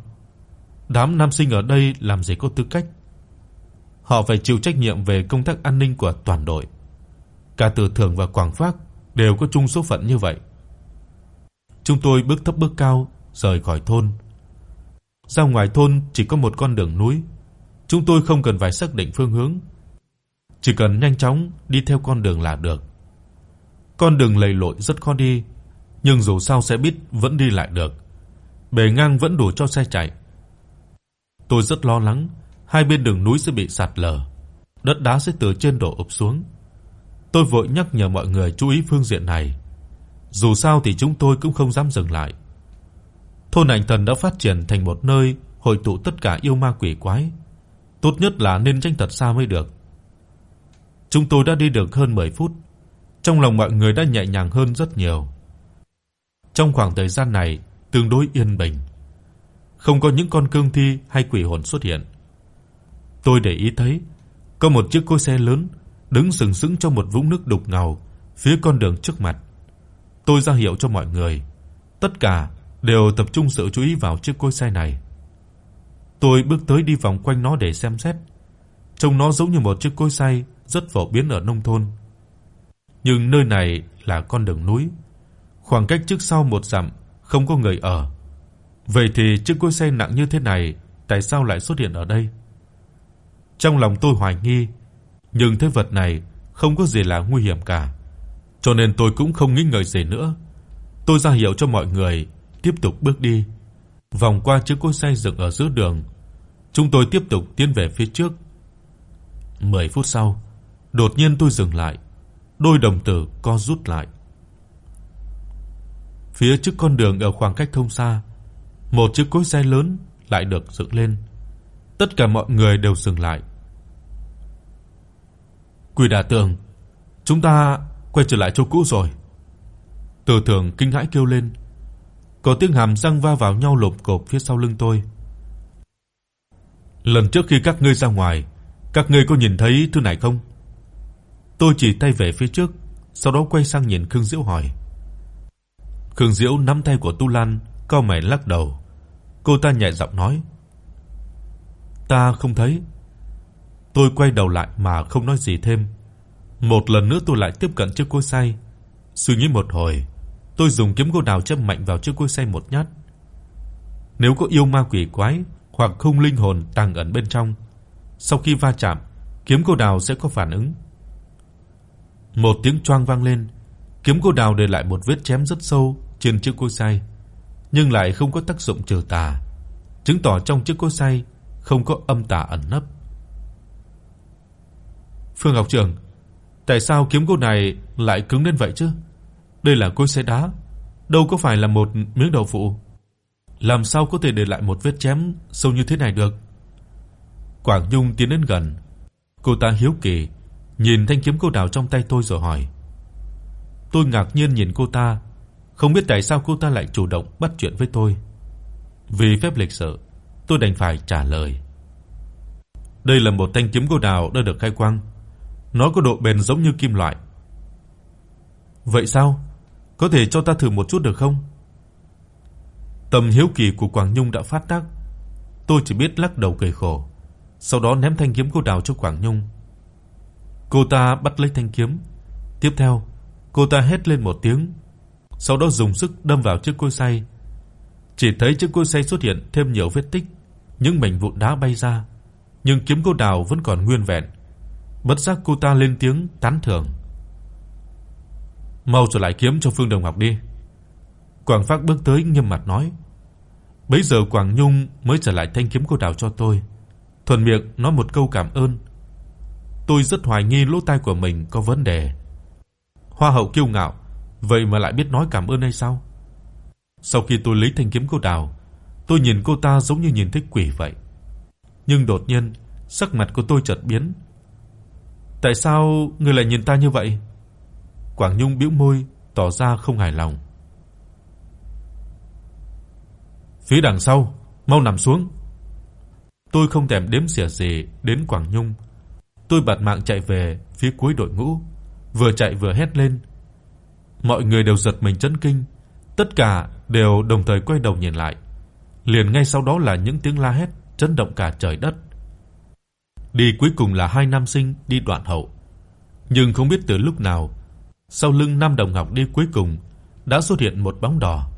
Đám nam sinh ở đây làm gì có tư cách? Họ phải chịu trách nhiệm về công tác an ninh của toàn đội. Cả Từ Thường và Quảng Phác đều có chung số phận như vậy. Chúng tôi bước thấp bước cao rời khỏi thôn. Ra ngoài thôn chỉ có một con đường núi. Chúng tôi không cần phải xác định phương hướng, chỉ cần nhanh chóng đi theo con đường là được. Con đường lầy lội rất khó đi, nhưng dù sao sẽ biết vẫn đi lại được. Bề ngang vẫn đủ cho xe chạy. Tôi rất lo lắng, hai bên đường núi sẽ bị sạt lở, đất đá sẽ từ trên đổ ập xuống. Tôi vội nhắc nhở mọi người chú ý phương diện này. Dù sao thì chúng tôi cũng không dám dừng lại. Thôn Ảnh Thần đã phát triển thành một nơi hội tụ tất cả yêu ma quỷ quái, tốt nhất là nên tránh thật xa mới được. Chúng tôi đã đi được hơn 10 phút, trong lòng mọi người đã nhẹ nhàng hơn rất nhiều. Trong khoảng thời gian này tương đối yên bình, không có những con cương thi hay quỷ hồn xuất hiện. Tôi để ý thấy có một chiếc cối xe lớn đứng sừng sững trong một vũng nước đục ngầu phía con đường trước mặt. Tôi ra hiệu cho mọi người, tất cả đều tập trung sự chú ý vào chiếc cối xe này. Tôi bước tới đi vòng quanh nó để xem xét. Trông nó giống như một chiếc cối xay rất phổ biến ở nông thôn. Nhưng nơi này là con đường núi, khoảng cách trước sau một dặm không có người ở. Vậy thì chiếc cối xay nặng như thế này tại sao lại xuất hiện ở đây? Trong lòng tôi hoài nghi, nhưng thế vật này không có gì là nguy hiểm cả, cho nên tôi cũng không nghĩ ngợi gì nữa. Tôi ra hiệu cho mọi người tiếp tục bước đi, vòng qua chiếc cối xe dừng ở giữa đường. Chúng tôi tiếp tục tiến về phía trước. 10 phút sau, đột nhiên tôi dừng lại, đôi đồng tử co rút lại. Phía trước con đường ở khoảng cách không xa, một chiếc cối xe lớn lại được dựng lên. Tất cả mọi người đều dừng lại. Quỷ Đả Tường, chúng ta quay trở lại chỗ cũ rồi. Từ Thường kinh hãi kêu lên. Có tiếng hàm răng va vào nhau lộp cộp phía sau lưng tôi. Lần trước khi các ngươi ra ngoài, các ngươi có nhìn thấy thứ này không? Tôi chỉ tay về phía trước, sau đó quay sang nhìn Khương Diễu hỏi. Khương Diễu nắm tay của Tu Lan, cau mày lắc đầu. Cô ta nhẹ giọng nói: "Ta không thấy." Tôi quay đầu lại mà không nói gì thêm. Một lần nữa tôi lại tiếp cận chiếc cối xay. Suy nghĩ một hồi, tôi dùng kiếm gỗ đào chém mạnh vào chiếc cối xay một nhát. Nếu có yêu ma quỷ quái hoặc không linh hồn tàng ẩn bên trong, sau khi va chạm, kiếm gỗ đào sẽ có phản ứng. Một tiếng choang vang lên, kiếm gỗ đào để lại một vết chém rất sâu trên chiếc cối xay, nhưng lại không có tác dụng trừ tà, chứng tỏ trong chiếc cối xay không có âm tà ẩn nấp. Phương Ngọc Trường, tại sao kiếm gỗ này lại cứng đến vậy chứ? Đây là cối xay đá, đâu có phải là một miếng đậu phụ. Làm sao có thể để lại một vết chém sâu như thế này được? Quảng Nhung tiến đến gần. Cô ta hiếu kỳ nhìn thanh kiếm cô đào trong tay tôi rồi hỏi. Tôi ngạc nhiên nhìn cô ta, không biết tại sao cô ta lại chủ động bắt chuyện với tôi. Vì phép lịch sự, tôi đành phải trả lời. Đây là một thanh kiếm gỗ đào đã được khai quang. Nó có độ bền giống như kim loại. Vậy sao? Có thể cho ta thử một chút được không? Tâm hiếu kỳ của Quảng Nhung đã phát tác. Tôi chỉ biết lắc đầu cười khổ, sau đó ném thanh kiếm gỗ đào cho Quảng Nhung. Cô ta bắt lấy thanh kiếm, tiếp theo, cô ta hét lên một tiếng, sau đó dùng sức đâm vào chiếc cối xay. Chỉ thấy chiếc cối xay xuất hiện thêm nhiều vết tích, những mảnh vụn đá bay ra, nhưng kiếm cô đào vẫn còn nguyên vẹn. Bất giác cô ta lên tiếng tán thưởng. "Mau trở lại kiếm cho Phương Đồng học đi." Quảng Phác bước tới nghiêm mặt nói. Bấy giờ Quảng Nhung mới trở lại thanh kiếm cô đào cho tôi, thuận miệng nói một câu cảm ơn. Tôi rất hoài nghi lỗ tai của mình có vấn đề. Hoa hậu kiêu ngạo, vậy mà lại biết nói cảm ơn hay sao? Sau khi tôi lấy thanh kiếm cô đào, tôi nhìn cô ta giống như nhìn thấy quỷ vậy. Nhưng đột nhiên, sắc mặt của tôi chợt biến. "Tại sao ngươi lại nhìn ta như vậy?" Quảng Nhung bĩu môi, tỏ ra không hài lòng. "Phía đằng sau, mau nằm xuống." Tôi không thèm đếm xỉa gì đến Quảng Nhung. Tôi bạt mạng chạy về phía cuối đội ngũ, vừa chạy vừa hét lên. Mọi người đều giật mình chấn kinh, tất cả đều đồng thời quay đầu nhìn lại. Liền ngay sau đó là những tiếng la hét chấn động cả trời đất. Đi cuối cùng là hai nam sinh đi đoạn hậu. Nhưng không biết từ lúc nào, sau lưng Nam Đồng học đi cuối cùng đã xuất hiện một bóng đỏ.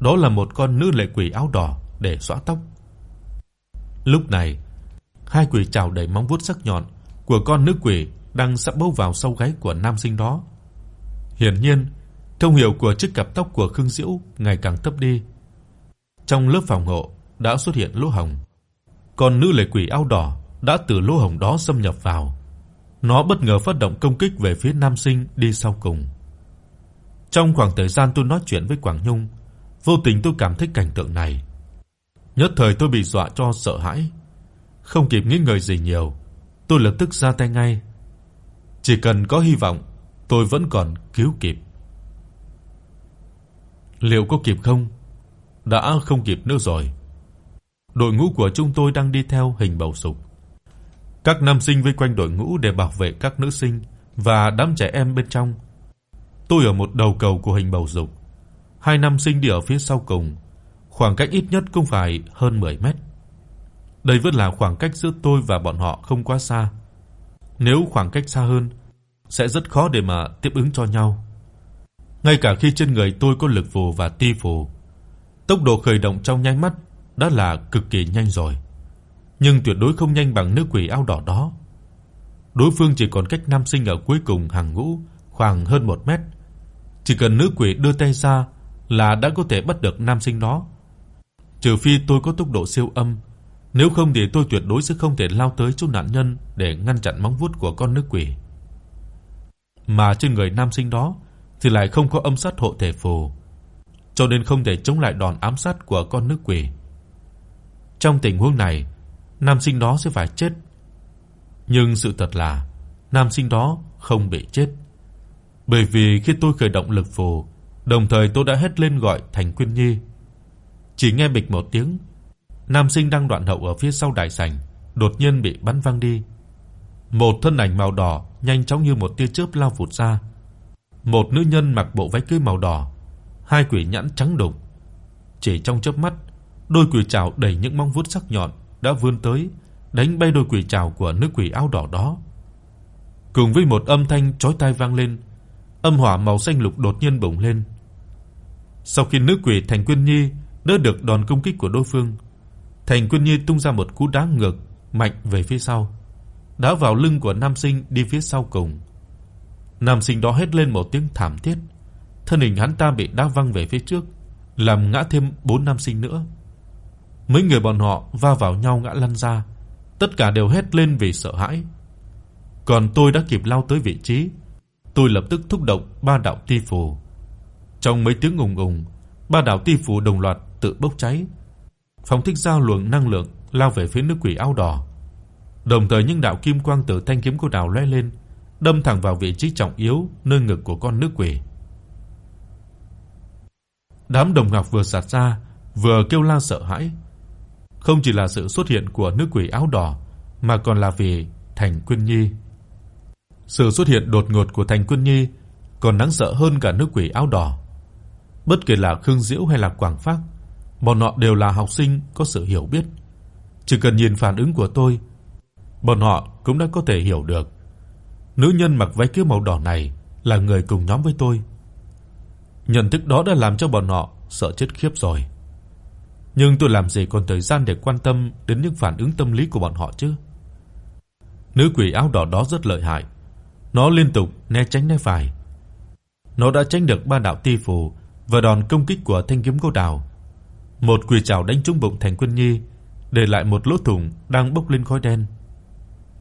Đó là một con nữ lệ quỷ áo đỏ để xõa tóc. Lúc này, hai quỷ trảo đầy móng vuốt sắc nhọn của con nữ quỷ đang sắp bấu vào sau gáy của nam sinh đó. Hiển nhiên, thông hiệu của chiếc cặp tóc của Khương Diễu ngày càng thấp đi. Trong lớp phòng hộ đã xuất hiện lỗ hổng. Con nữ lệ quỷ áo đỏ đã từ lỗ hổng đó xâm nhập vào. Nó bất ngờ phát động công kích về phía nam sinh đi sau cùng. Trong khoảng thời gian tôi nói chuyện với Quảng Nhung, vô tình tôi cảm thấy cảnh tượng này. Nhất thời tôi bị dọa cho sợ hãi, không kịp nghĩ ngợi gì nhiều, tôi lập tức ra tay ngay. Chỉ cần có hy vọng, tôi vẫn còn cứu kịp. Liệu có kịp không? Đã không kịp nữa rồi. Đội ngũ của chúng tôi đang đi theo hình bầu dục. Các nam sinh vây quanh đội ngũ để bảo vệ các nữ sinh và đám trẻ em bên trong. Tôi ở một đầu cầu của hình bầu dục. Hai nam sinh đi ở phía sau cùng, khoảng cách ít nhất cũng phải hơn 10 mét. Đây vẫn là khoảng cách giữa tôi và bọn họ không quá xa. Nếu khoảng cách xa hơn, sẽ rất khó để mà tiếp ứng cho nhau. Ngay cả khi trên người tôi có lực phù và ti phù, tốc độ khởi động trong nháy mắt đã là cực kỳ nhanh rồi. nhưng tuyệt đối không nhanh bằng nữ quỷ áo đỏ đó. Đối phương chỉ còn cách nam sinh ở cuối cùng hàng ngũ khoảng hơn 1 mét. Chỉ cần nữ quỷ đưa tay ra là đã có thể bắt được nam sinh đó. Trừ phi tôi có tốc độ siêu âm, nếu không thì tôi tuyệt đối sẽ không thể lao tới chỗ nạn nhân để ngăn chặn móng vuốt của con nữ quỷ. Mà trên người nam sinh đó thì lại không có âm sát hộ thể phù, cho nên không thể chống lại đòn ám sát của con nữ quỷ. Trong tình huống này, nam sinh đó sẽ phải chết. Nhưng sự thật là nam sinh đó không bị chết. Bởi vì khi tôi khởi động lực phù, đồng thời tôi đã hét lên gọi Thành Quyên Nhi. Chỉ nghe bịch một tiếng, nam sinh đang đoạn hậu ở phía sau đại sảnh đột nhiên bị bắn văng đi. Một thân ảnh màu đỏ nhanh chóng như một tia chớp lao vụt ra. Một nữ nhân mặc bộ váy cưới màu đỏ, hai quỷ nhãn trắng đục. Chỉ trong chớp mắt, đôi quỷ trảo đầy những móng vuốt sắc nhọn đã vươn tới, đánh bay đôi quỷ trảo của nữ quỷ áo đỏ đó. Cùng với một âm thanh chói tai vang lên, âm hỏa màu xanh lục đột nhiên bùng lên. Sau khi nữ quỷ Thành Quyên Nhi đỡ được đòn công kích của đối phương, Thành Quyên Nhi tung ra một cú đá ngược mạnh về phía sau, đã vào lưng của nam sinh đi phía sau cùng. Nam sinh đó hét lên một tiếng thảm thiết, thân hình hắn ta bị đá văng về phía trước, làm ngã thêm 4 nam sinh nữa. Mấy người bọn họ va vào nhau ngã lăn ra, tất cả đều hét lên vì sợ hãi. Còn tôi đã kịp lao tới vị trí, tôi lập tức thúc động ba đạo ti phù. Trong mấy tiếng ùng ùng, ba đạo ti phù đồng loạt tự bốc cháy, phóng thích ra luồng năng lượng lao về phía nữ quỷ áo đỏ. Đồng thời những đạo kim quang từ thanh kiếm của đào lóe lên, đâm thẳng vào vị trí trọng yếu nơi ngực của con nữ quỷ. Đám đồng ngọc vừa sạt ra, vừa kêu la sợ hãi. Không chỉ là sự xuất hiện của nữ quỷ áo đỏ, mà còn là vì Thành Quyên Nhi. Sự xuất hiện đột ngột của Thành Quyên Nhi còn đáng sợ hơn cả nữ quỷ áo đỏ. Bất kể là Khương Diễu hay là Quảng Phác, bọn họ đều là học sinh có sự hiểu biết. Chỉ cần nhìn phản ứng của tôi, bọn họ cũng đã có thể hiểu được. Nữ nhân mặc váy kia màu đỏ này là người cùng nhóm với tôi. Nhận thức đó đã làm cho bọn họ sợ chết khiếp rồi. Nhưng tôi làm gì còn thời gian để quan tâm đến những phản ứng tâm lý của bọn họ chứ? Nữ quỷ áo đỏ đó rất lợi hại. Nó liên tục né tránh né phải. Nó đã tránh được ba đạo ti phù và đòn công kích của thanh kiếm cô đào. Một quỷ trảo đánh trúng bụng Thành Quân Nhi, để lại một lỗ thủng đang bốc lên khói đen.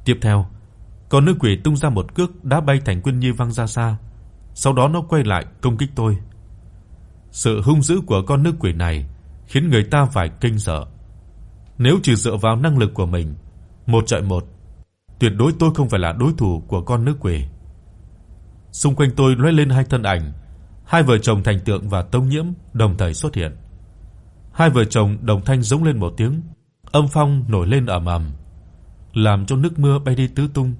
Tiếp theo, con nữ quỷ tung ra một cước đá bay Thành Quân Nhi văng ra xa, sau đó nó quay lại công kích tôi. Sự hung dữ của con nữ quỷ này khiến người ta phải kinh sợ. Nếu chỉ dựa vào năng lực của mình, một chọi một, tuyệt đối tôi không phải là đối thủ của con nữ quỷ. Xung quanh tôi lóe lên hai thân ảnh, hai vợ chồng Thành Tượng và Tông Nhiễm đồng thời xuất hiện. Hai vợ chồng đồng thanh giống lên một tiếng, âm phong nổi lên ầm ầm, làm cho nước mưa bay đi tứ tung.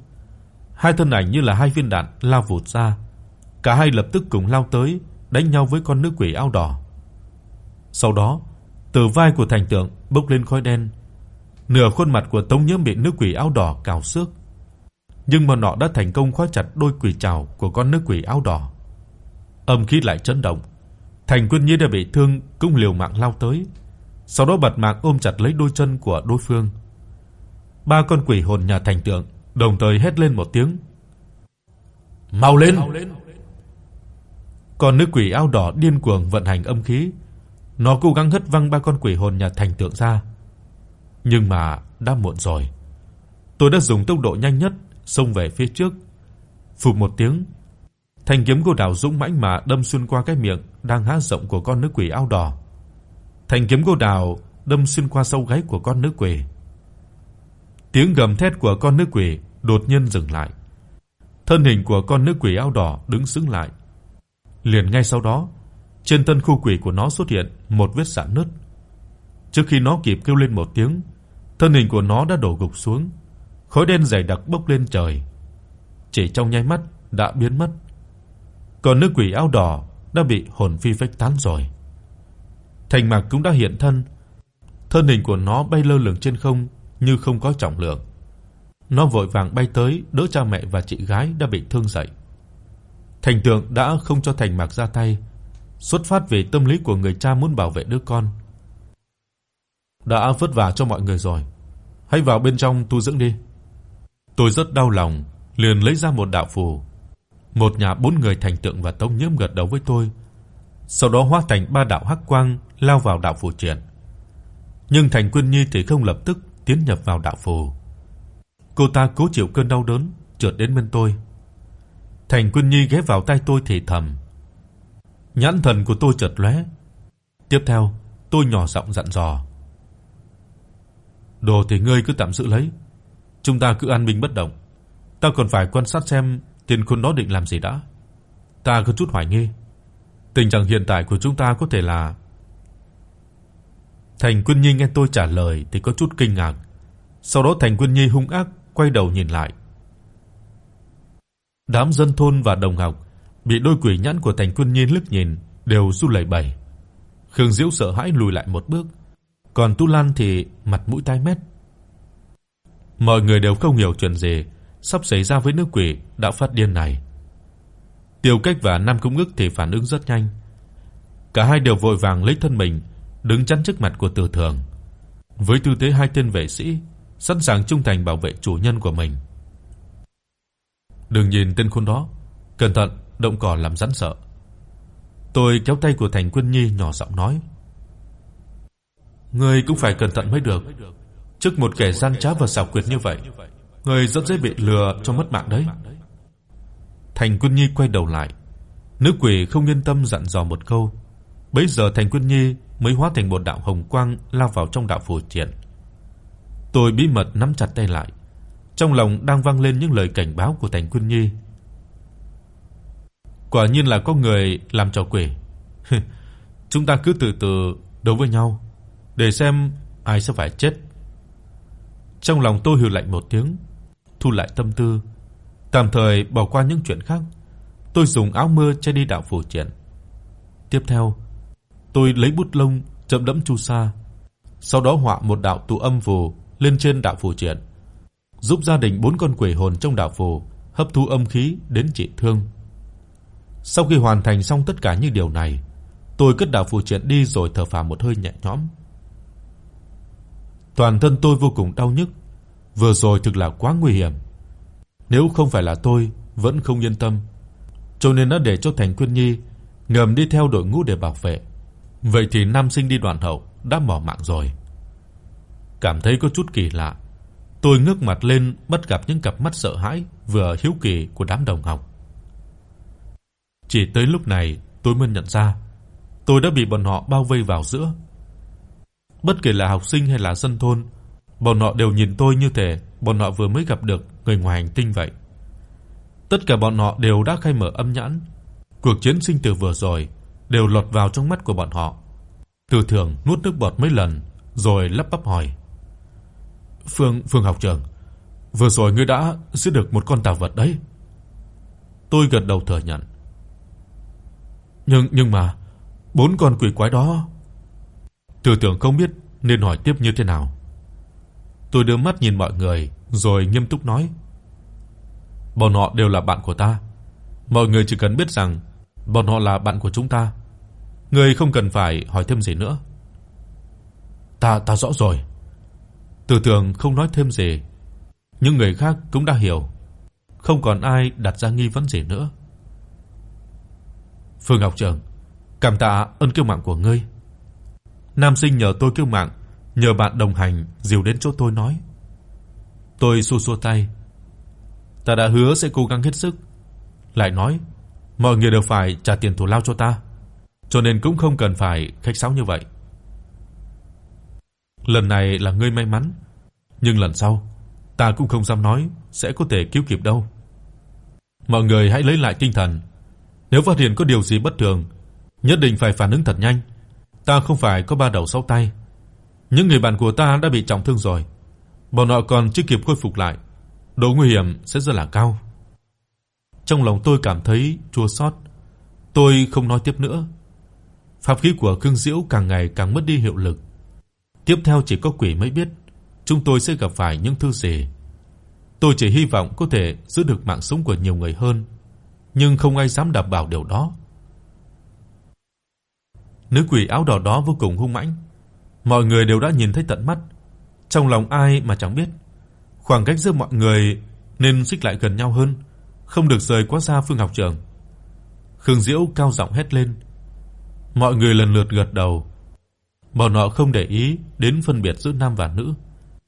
Hai thân ảnh như là hai viên đạn lao vụt ra, cả hai lập tức cùng lao tới, đánh nhau với con nữ quỷ áo đỏ. Sau đó, từ vai của Thành Tượng bốc lên khói đen, nửa khuôn mặt của Tống Nhiễm bị nữ quỷ áo đỏ cào xước. Nhưng mà nọ đã thành công khóa chặt đôi quỷ trảo của con nữ quỷ áo đỏ. Âm khí lại chấn động, Thành Quân Nhi đã bị thương cũng liều mạng lao tới, sau đó bật mạng ôm chặt lấy đôi chân của đối phương. Ba con quỷ hồn nhà Thành Tượng đồng thời hét lên một tiếng. "Mau lên!" Con nữ quỷ áo đỏ điên cuồng vận hành âm khí, nó cố gắng hất văng ba con quỷ hồn nhà Thành Tượng ra. Nhưng mà đã muộn rồi. Tôi đã dùng tốc độ nhanh nhất xông về phía trước. Phụt một tiếng, thanh kiếm của Đào dũng mãnh mà đâm xuyên qua cái miệng đang há rộng của con nữ quỷ áo đỏ. Thanh kiếm của Đào đâm xuyên qua sau gáy của con nữ quỷ. Tiếng gầm thét của con nữ quỷ đột nhiên dừng lại. Thân hình của con nữ quỷ áo đỏ đứng sững lại. Liền ngay sau đó, trên thân khu quỷ của nó xuất hiện một vết rạn nứt. Trước khi nó kịp kêu lên một tiếng, thân hình của nó đã đổ gục xuống, khói đen dày đặc bốc lên trời. Chỉ trong nháy mắt đã biến mất. Còn nữ quỷ áo đỏ đã bị hồn phi phách tán rồi. Thành Mạc cũng đã hiện thân. Thân hình của nó bay lơ lửng trên không như không có trọng lượng. Nó vội vàng bay tới đỡ cha mẹ và chị gái đã bị thương dậy. Thành Tượng đã không cho Thành Mạc ra tay, xuất phát về tâm lý của người cha muốn bảo vệ đứa con. Đã vất vả cho mọi người rồi, hãy vào bên trong tu dưỡng đi." Tôi rất đau lòng, liền lấy ra một đạo phù. Một nhà bốn người thành tượng và Tống Nhiễm gật đầu với tôi, sau đó hóa thành ba đạo hắc quang lao vào đạo phù triển. Nhưng Thành Quân Nhi thì không lập tức tiến nhập vào đạo phù. Cô ta cố chịu cơn đau đớn, trượt đến bên tôi. Thành Quân Nhi ghé vào tai tôi thì thầm. Nhãn thần của tôi chợt lóe. Tiếp theo, tôi nhỏ giọng dặn dò. Đồ thì ngươi cứ tạm giữ lấy, chúng ta cứ an bình bất động. Ta còn phải quan sát xem tiền khôn đó định làm gì đã. Ta có chút hoài nghi. Tình trạng hiện tại của chúng ta có thể là Thành Quân Nhi nghe tôi trả lời thì có chút kinh ngạc. Sau đó Thành Quân Nhi hung ác quay đầu nhìn lại. Đám dân thôn và đồng học bị đôi quỷ nhãn của Thành Quân Nhi liếc nhìn đều run lẩy bẩy. Khương Diễu sợ hãi lùi lại một bước, còn Tu Lan thì mặt mũi tái mét. Mọi người đều không hiểu chuyện gì sắp xảy ra với nữ quỷ đã phát điên này. Tiêu Cách và Nam Công Ngức thì phản ứng rất nhanh. Cả hai đều vội vàng lấy thân mình đứng chắn trước mặt của Từ Thường, với tư thế hai tên vệ sĩ sẵn sàng trung thành bảo vệ chủ nhân của mình. Đừng nhìn tên khốn đó, cẩn thận, động cỏ làm rắn sợ. Tôi kéo tay của Thành Quân Nhi nhỏ giọng nói: "Ngươi cũng phải cẩn thận mới được. Trước một kẻ gian trá và xảo quyệt như vậy, ngươi rất dễ bị lừa cho mất mạng đấy." Thành Quân Nhi quay đầu lại, nữ quỷ không yên tâm dặn dò một câu. Bấy giờ Thành Quân Nhi mới hóa thành một đạo hồng quang lao vào trong đạo phù triện. Tôi bí mật nắm chặt tay lại, trong lòng đang vang lên những lời cảnh báo của Thành Quân Nhi. Quả nhiên là có người làm trò quỷ. Chúng ta cứ từ từ đấu với nhau để xem ai sẽ phải chết. Trong lòng tôi hừ lạnh một tiếng, thu lại tâm tư, tạm thời bỏ qua những chuyện khác. Tôi dùng áo mưa che đi đạo phù triện. Tiếp theo, tôi lấy bút lông chậm đẫm chu sa, sau đó họa một đạo tụ âm phù lên trên đạo phù triển, giúp gia đình bốn con quỷ hồn trong đạo phù hấp thu âm khí đến trị thương. Sau khi hoàn thành xong tất cả những điều này, tôi cất đạo phù triển đi rồi thở phào một hơi nhẹ nhõm. Toàn thân tôi vô cùng đau nhức, vừa rồi thực là quá nguy hiểm. Nếu không phải là tôi vẫn không yên tâm, cho nên đã để cho Thành Quyên Nhi ngầm đi theo đội ngũ để bảo vệ. Vậy thì nam sinh đi đoàn hậu đã bỏ mạng rồi. Cảm thấy có chút kỳ lạ, tôi ngước mặt lên bắt gặp những cặp mắt sợ hãi vừa hiếu kỳ của đám đồng học. Chỉ tới lúc này, tôi mới nhận ra, tôi đã bị bọn họ bao vây vào giữa. Bất kể là học sinh hay là dân thôn, bọn họ đều nhìn tôi như thể bọn họ vừa mới gặp được người ngoài hành tinh vậy. Tất cả bọn họ đều đã khai mở âm nhãn. Cuộc chiến sinh tử vừa rồi đều lọt vào trong mắt của bọn họ. Từ Thường nuốt nước bọt mấy lần rồi lắp bắp hỏi: "Phương Phương học trưởng, vừa rồi ngươi đã giết được một con tà vật đấy?" Tôi gật đầu thừa nhận. "Nhưng nhưng mà bốn con quỷ quái đó..." Từ Thường không biết nên hỏi tiếp như thế nào. Tôi đưa mắt nhìn mọi người rồi nghiêm túc nói: "Bọn họ đều là bạn của ta. Mọi người chỉ cần biết rằng bọn họ là bạn của chúng ta. Ngươi không cần phải hỏi thêm gì nữa." "Ta ta rõ rồi." Từ Tường không nói thêm gì. Những người khác cũng đã hiểu, không còn ai đặt ra nghi vấn gì nữa. Phương Ngọc Trường, cảm tạ ơn cứu mạng của ngươi. Nam sinh nhờ tôi cứu mạng, nhờ bạn đồng hành dìu đến chỗ tôi nói. Tôi xua xua tay. Ta đã hứa sẽ cố gắng hết sức. Lại nói, mọi người đều phải trả tiền thù lao cho ta, cho nên cũng không cần phải khách sáo như vậy. Lần này là ngươi may mắn, nhưng lần sau ta cũng không dám nói sẽ có thể cứu kịp đâu. Mọi người hãy lấy lại tinh thần, nếu phát hiện có điều gì bất thường, nhất định phải phản ứng thật nhanh. Ta không phải có ba đầu sáu tay. Những người bạn của ta đã bị trọng thương rồi, bọn họ còn chưa kịp khôi phục lại, độ nguy hiểm sẽ rất là cao. Trong lòng tôi cảm thấy chua xót. Tôi không nói tiếp nữa. Pháp khí của Khương Diễu càng ngày càng mất đi hiệu lực. Tiếp theo chỉ có quỷ mới biết chúng tôi sẽ gặp phải những thứ gì. Tôi chỉ hy vọng có thể giữ được mạng sống của nhiều người hơn, nhưng không ai dám đảm bảo điều đó. Nữ quỷ áo đỏ đó vô cùng hung mãnh, mọi người đều đã nhìn thấy tận mắt, Trong lòng ai mà chẳng biết, khoảng cách giữa mọi người nên xích lại gần nhau hơn, không được rời quá xa Phương học trưởng. Khương Diễu cao giọng hét lên. Mọi người lần lượt gật đầu. Bọn họ không để ý đến phân biệt giữa nam và nữ,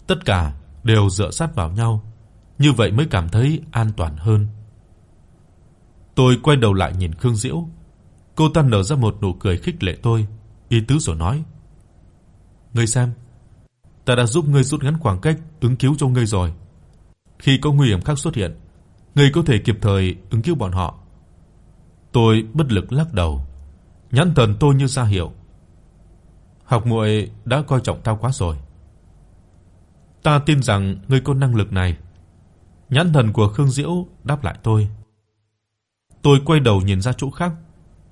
tất cả đều dựa sát vào nhau, như vậy mới cảm thấy an toàn hơn. Tôi quay đầu lại nhìn Khương Diễu. Cô ta nở ra một nụ cười khích lệ tôi, ý tứ rồi nói: "Ngươi xem, ta đã giúp ngươi rút ngắn khoảng cách ứng cứu cho ngươi rồi. Khi có nguy hiểm khác xuất hiện, ngươi có thể kịp thời ứng cứu bọn họ." Tôi bất lực lắc đầu. Nhãn thần tôi như ra hiểu Học muội đã coi trọng tao quá rồi. Ta tin rằng ngươi có năng lực này. Nhãn thần của Khương Diễu đáp lại tôi. Tôi quay đầu nhìn ra chỗ khác,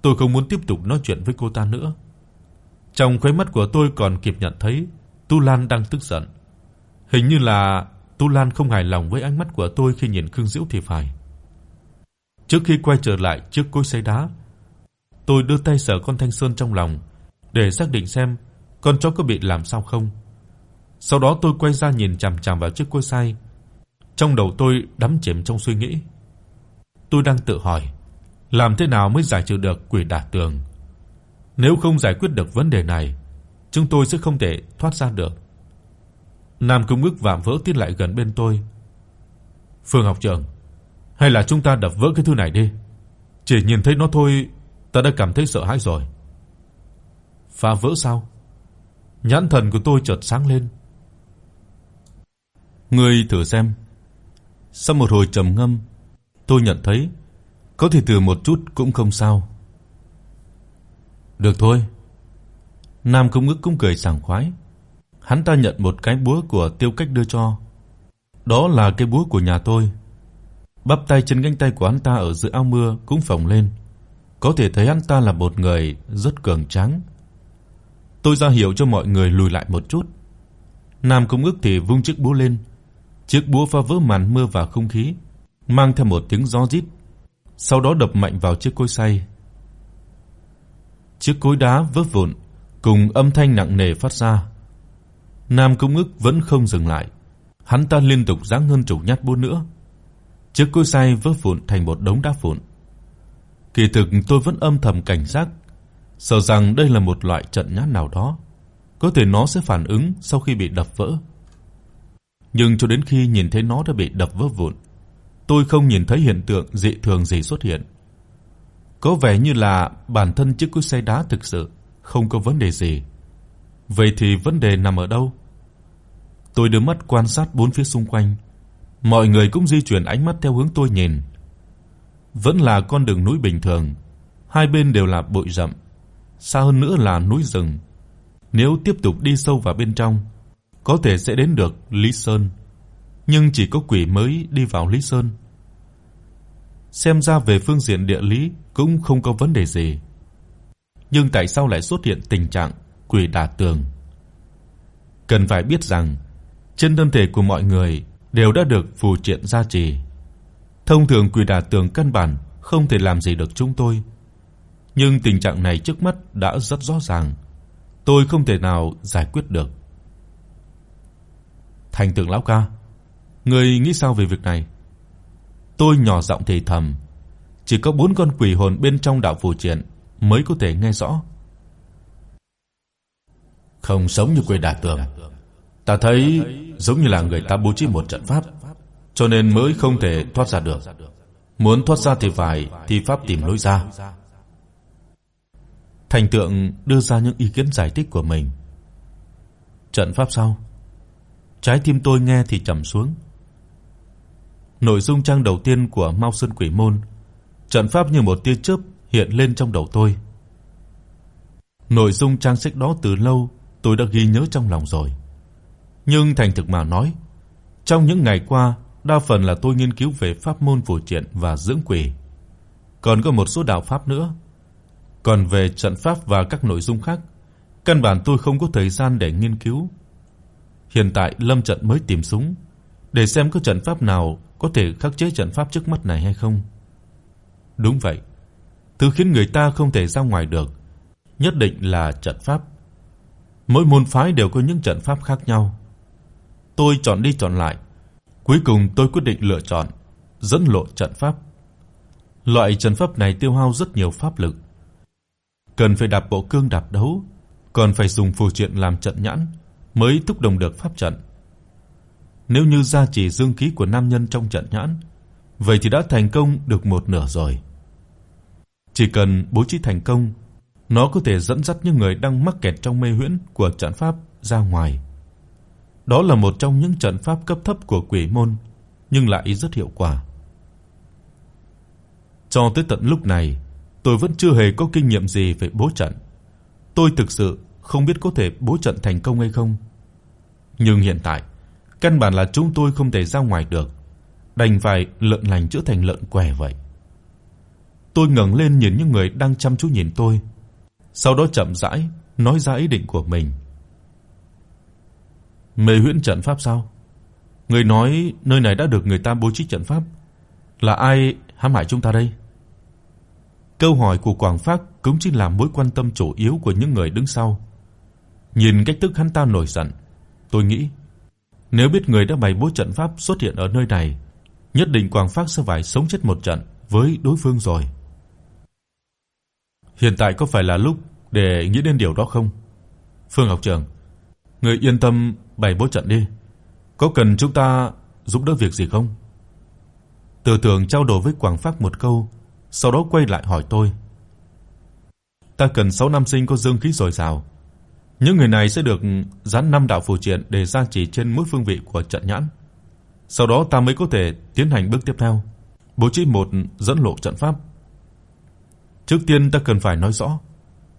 tôi không muốn tiếp tục nói chuyện với cô ta nữa. Trong khóe mắt của tôi còn kịp nhận thấy Tu Lan đang tức giận. Hình như là Tu Lan không hài lòng với ánh mắt của tôi khi nhìn Khương Diễu thì phải. Trước khi quay trở lại trước cối xay đá, tôi đưa tay sờ con thanh sơn trong lòng để xác định xem con chó có bị làm sao không. Sau đó tôi quay ra nhìn chằm chằm vào chiếc cối xay. Trong đầu tôi đắm chìm trong suy nghĩ. Tôi đang tự hỏi, làm thế nào mới giải trừ được quỷ đả tường? Nếu không giải quyết được vấn đề này, chúng tôi sẽ không thể thoát ra được. Nam Công Ngức vạm vỡ tiến lại gần bên tôi. Phương học trưởng, hay là chúng ta đập vỡ cái thứ này đi? Chỉ nhìn thấy nó thôi, ta đã cảm thấy sợ hãi rồi. Phá vỡ sao? Nhãn thần của tôi chợt sáng lên. Ngươi thử xem. Sau một hồi trầm ngâm, tôi nhận thấy có thể thử một chút cũng không sao. Được thôi. Nam Công Ngức cũng cười sảng khoái. Hắn ta nhận một cái búa của Tiêu Cách đưa cho. Đó là cái búa của nhà tôi. Bắp tay trên cánh tay của hắn ta ở giữa áo mưa cũng phồng lên. Có thể thấy hắn ta là một người rất cường tráng. Tôi ra hiệu cho mọi người lùi lại một chút. Nam Công Ước thì vung chiếc búa lên. Chiếc búa phá vỡ màn mưa và không khí, mang theo một tiếng gió rít, sau đó đập mạnh vào chiếc cối xay. Chiếc cối đá vỡ vụn cùng âm thanh nặng nề phát ra. Nam Công Ước vẫn không dừng lại, hắn ta liên tục giáng hơn chục nhát búa nữa. Chiếc cối xay vỡ vụn thành một đống đá vụn. Kỳ thực tôi vẫn âm thầm cảnh giác, sợ rằng đây là một loại trận nhát nào đó, có thể nó sẽ phản ứng sau khi bị đập vỡ. Nhưng cho đến khi nhìn thấy nó đã bị đập vỡ vụn, tôi không nhìn thấy hiện tượng dị thường gì xuất hiện. Có vẻ như là bản thân chiếc cối xay đá thực sự không có vấn đề gì. Vậy thì vấn đề nằm ở đâu? Tôi đưa mắt quan sát bốn phía xung quanh, Mọi người cũng di chuyển ánh mắt theo hướng tôi nhìn. Vẫn là con đường núi bình thường, hai bên đều là bụi rậm, xa hơn nữa là núi rừng. Nếu tiếp tục đi sâu vào bên trong, có thể sẽ đến được Lý Sơn, nhưng chỉ có quỷ mới đi vào Lý Sơn. Xem ra về phương diện địa lý cũng không có vấn đề gì. Nhưng tại sao lại xuất hiện tình trạng quỷ đả tường? Cần phải biết rằng trên thân thể của mọi người đều đã được phù triện gia trì. Thông thường quỷ đả tường căn bản không thể làm gì được chúng tôi. Nhưng tình trạng này trước mắt đã rất rõ ràng, tôi không thể nào giải quyết được. Thành Tượng lão ca, ngươi nghĩ sao về việc này? Tôi nhỏ giọng thì thầm, chỉ có bốn con quỷ hồn bên trong đạo phù triện mới có thể nghe rõ. Không sống như quỷ đả tường, ta thấy giống như là người ta bố trí một trận pháp, cho nên mới không thể thoát ra được. Muốn thoát ra thì phải thi pháp tìm lối ra. Thành Tượng đưa ra những ý kiến giải thích của mình. Trận pháp sau, Trái tim tôi nghe thì trầm xuống. Nội dung trang đầu tiên của Mao Sơn Quỷ môn, trận pháp như một tia chớp hiện lên trong đầu tôi. Nội dung trang sách đó từ lâu tôi đã ghi nhớ trong lòng rồi. Nhưng thành thực mà nói, trong những ngày qua, đa phần là tôi nghiên cứu về pháp môn phù triện và dưỡng quỷ. Còn có một số đạo pháp nữa. Còn về trận pháp và các nội dung khác, căn bản tôi không có thời gian để nghiên cứu. Hiện tại Lâm Trận mới tìm súng để xem có trận pháp nào có thể khắc chế trận pháp trước mắt này hay không. Đúng vậy, thứ khiến người ta không thể ra ngoài được nhất định là trận pháp. Mỗi môn phái đều có những trận pháp khác nhau. Tôi chọn đi chọn lại, cuối cùng tôi quyết định lựa chọn dẫn lộ trận pháp. Loại trận pháp này tiêu hao rất nhiều pháp lực, cần phải đạp bộ cương đạp đấu, còn phải dùng phù triện làm trận nhãn mới thúc động được pháp trận. Nếu như gia trì dương khí của nam nhân trong trận nhãn, vậy thì đã thành công được một nửa rồi. Chỉ cần bố trí thành công, nó có thể dẫn dắt những người đang mắc kẹt trong mê huyễn của trận pháp ra ngoài. Đó là một trong những trận pháp cấp thấp của quỷ môn, nhưng lại rất hiệu quả. Cho tới tận lúc này, tôi vẫn chưa hề có kinh nghiệm gì về bố trận. Tôi thực sự không biết có thể bố trận thành công hay không. Nhưng hiện tại, căn bản là chúng tôi không thể ra ngoài được, đành phải lợn lành chữa thành lợn què vậy. Tôi ngẩng lên nhìn những người đang chăm chú nhìn tôi, sau đó chậm rãi nói ra ý định của mình. Mê huyễn trận pháp sao? Người nói nơi này đã được người ta bố trí trận pháp, là ai hãm hại chúng ta đây? Câu hỏi của Quảng Phác cũng chính là mối quan tâm chủ yếu của những người đứng sau. Nhìn cách tức hắn ta nổi giận, tôi nghĩ nếu biết người đã bày bố trận pháp xuất hiện ở nơi này, nhất định Quảng Phác sẽ phải sống chết một trận với đối phương rồi. Hiện tại có phải là lúc để nghĩ đến điều đó không? Phương học trưởng, người yên tâm bày bố trận đi. Có cần chúng ta giúp đỡ việc gì không? Từ Tường trao đổi với Quảng Phác một câu, sau đó quay lại hỏi tôi. Ta cần 6 nam sinh có dương khí dồi dào. Những người này sẽ được dán năm đạo phù triện để gia trì trên mỗi phương vị của trận nhãn. Sau đó ta mới có thể tiến hành bước tiếp theo, bố trí một dẫn lộ trận pháp. Trước tiên ta cần phải nói rõ,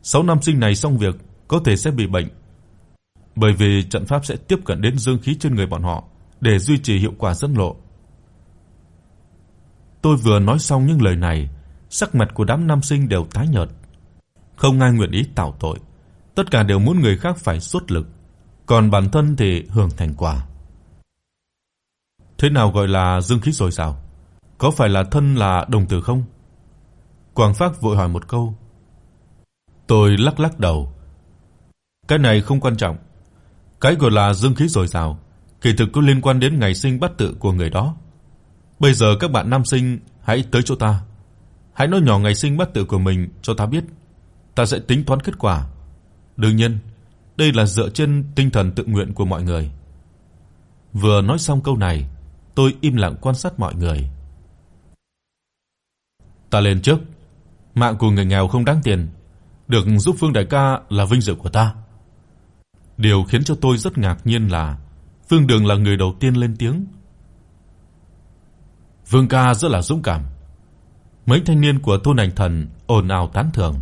6 nam sinh này xong việc có thể sẽ bị bệnh. Bởi vì trận pháp sẽ tiếp cận đến dương khí trên người bọn họ để duy trì hiệu quả dẫn lộ. Tôi vừa nói xong những lời này, sắc mặt của đám nam sinh đều tái nhợt. Không ai nguyện ý tạo tội, tất cả đều muốn người khác phải xuất lực, còn bản thân thì hưởng thành quả. Thế nào gọi là dương khí rồi sao? Có phải là thân là đồng tử không? Quảng Phác vội hỏi một câu. Tôi lắc lắc đầu. Cái này không quan trọng. Cái gọi là dương khí dồi dào, kỳ thực có liên quan đến ngày sinh bát tự của người đó. Bây giờ các bạn nam sinh hãy tới chỗ ta. Hãy nói nhỏ ngày sinh bát tự của mình cho ta biết. Ta sẽ tính toán kết quả. Đương nhiên, đây là dựa trên tinh thần tự nguyện của mọi người. Vừa nói xong câu này, tôi im lặng quan sát mọi người. Ta lên trước, mạng của người nghèo không đáng tiền, được giúp Phương đại ca là vinh dự của ta. Điều khiến cho tôi rất ngạc nhiên là Phương Đường là người đầu tiên lên tiếng. Vương ca rất là dũng cảm. Mấy thanh niên của thôn Ảnh Thần ồn ào tán thưởng,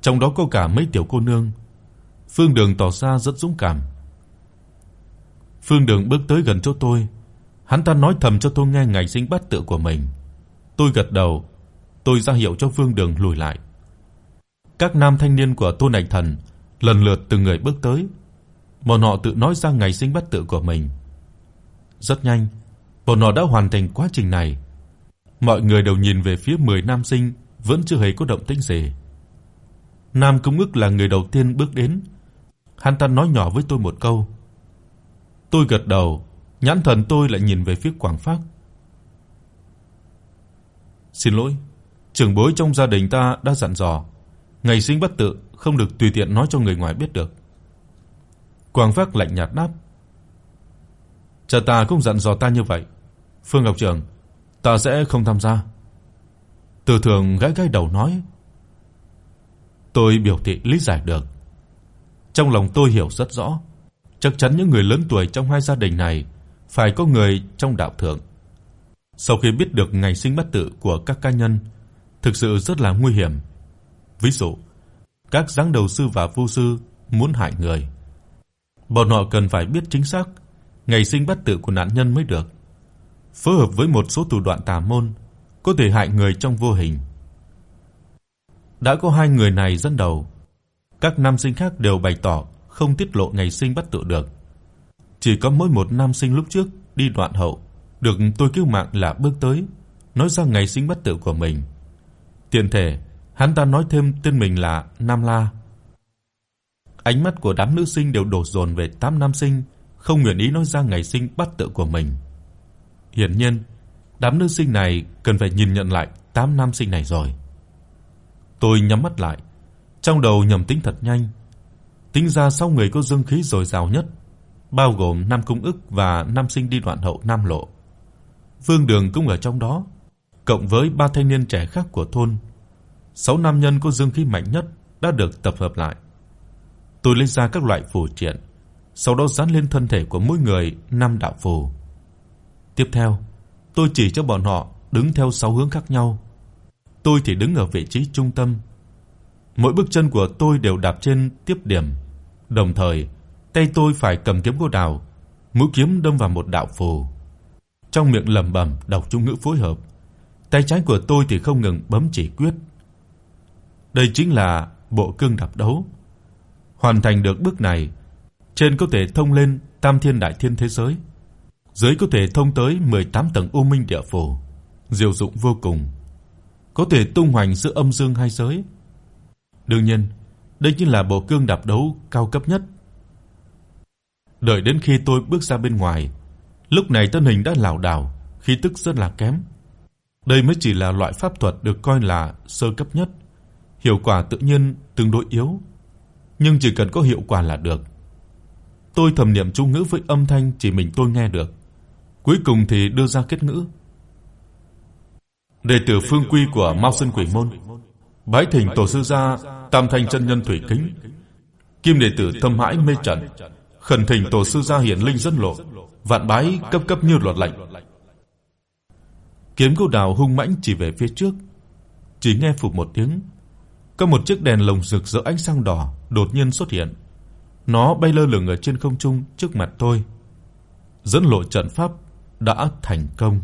trong đó có cả mấy tiểu cô nương. Phương Đường tỏ ra rất dũng cảm. Phương Đường bước tới gần chỗ tôi, hắn ta nói thầm cho tôi nghe ngày sinh bát tự của mình. Tôi gật đầu, tôi ra hiệu cho Phương Đường lùi lại. Các nam thanh niên của thôn Ảnh Thần lần lượt từng người bước tới, bọn họ tự nói ra ngày sinh bất tự của mình. Rất nhanh, bọn họ đã hoàn thành quá trình này. Mọi người đều nhìn về phía 10 nam sinh vẫn chưa hề có động tĩnh gì. Nam Công Ngức là người đầu tiên bước đến. Hắn ta nói nhỏ với tôi một câu. Tôi gật đầu, nhãn thần tôi lại nhìn về phía Quảng Phác. "Xin lỗi, trưởng bối trong gia đình ta đã dặn dò, ngày sinh bất tự không được tùy tiện nói cho người ngoài biết được." Quảng Phác lạnh nhạt đáp. "Cha ta cũng dặn dò ta như vậy. Phương Ngọc Trường, ta sẽ không tham gia." Từ Thường gãi gãi đầu nói. Tôi biểu thị lý giải được. Trong lòng tôi hiểu rất rõ, chắc chắn những người lớn tuổi trong hai gia đình này phải có người trong đạo thượng. Sau khi biết được ngày sinh bất tử của các cá nhân, thực sự rất là nguy hiểm. Ví dụ, các giáng đầu sư và vu sư muốn hại người. Bọn họ cần phải biết chính xác ngày sinh bất tử của nạn nhân mới được. Phối hợp với một số thủ đoạn tà môn có thể hại người trong vô hình. Đã có hai người này dẫn đầu, các nam sinh khác đều bày tỏ không tiết lộ ngày sinh bất tử được. Chỉ có mỗi một nam sinh lúc trước đi đoạn hậu được tôi cứu mạng là bước tới, nói ra ngày sinh bất tử của mình. Tiện thể, hắn ta nói thêm tên mình là Nam La. Ánh mắt của đám nữ sinh đều đổ dồn về tám nam sinh không nguyện ý nói ra ngày sinh bắt tự của mình. Hiển nhiên, đám nữ sinh này cần phải nhìn nhận lại tám nam sinh này rồi. Tôi nhắm mắt lại, trong đầu nhẩm tính thật nhanh. Tính ra sau người có dương khí dồi dào nhất, bao gồm Nam Cung ức và nam sinh đi đoạn hậu Nam Lộ. Vương Đường cũng ở trong đó, cộng với ba thanh niên trẻ khác của thôn. Sáu nam nhân có dương khí mạnh nhất đã được tập hợp lại. Tôi lấy ra các loại phù triện, sau đó dán lên thân thể của mỗi người năm đạo phù. Tiếp theo, tôi chỉ cho bọn họ đứng theo sáu hướng khác nhau. Tôi thì đứng ở vị trí trung tâm. Mỗi bước chân của tôi đều đạp trên tiếp điểm, đồng thời tay tôi phải cầm kiếm gỗ đào, mũi kiếm đâm vào một đạo phù. Trong miệng lẩm bẩm đọc chú ngữ phối hợp. Tay trái của tôi thì không ngừng bấm chỉ quyết. Đây chính là bộ cương đạp đấu. Hoàn thành được bước này, trên có thể thông lên Tam Thiên Đại Thiên thế giới, dưới có thể thông tới 18 tầng U Minh Địa Phủ, diệu dụng vô cùng, có thể tung hoành giữa âm dương hai giới. Đương nhiên, đây chính là bộ cương đạp đấu cao cấp nhất. Đợi đến khi tôi bước ra bên ngoài, lúc này thân hình đã lảo đảo, khí tức rất là kém. Đây mới chỉ là loại pháp thuật được coi là sơ cấp nhất, hiệu quả tự nhiên tương đối yếu, nhưng chỉ cần có hiệu quả là được. Tôi thầm niệm chú ngữ với âm thanh chỉ mình tôi nghe được. Cuối cùng thì đưa ra kết ngữ. Đệ tử Phương Quy của Mao Sơn Quỷ môn, bái thỉnh tổ sư gia Tam Thanh chân nhân thủy kính. Kim đệ tử Thâm Hãi mê trận, khẩn thỉnh tổ sư gia hiển linh dẫn lộ, vạn bái cấp cấp như luật lệnh. Kiếm câu đào hung mãnh chỉ về phía trước, chỉ nghe phụ một tiếng, có một chiếc đèn lồng rực rỡ ánh sáng đỏ đột nhiên xuất hiện. Nó bay lơ lửng ở trên không trung trước mặt tôi. Dẫn lộ trận pháp đã thành công.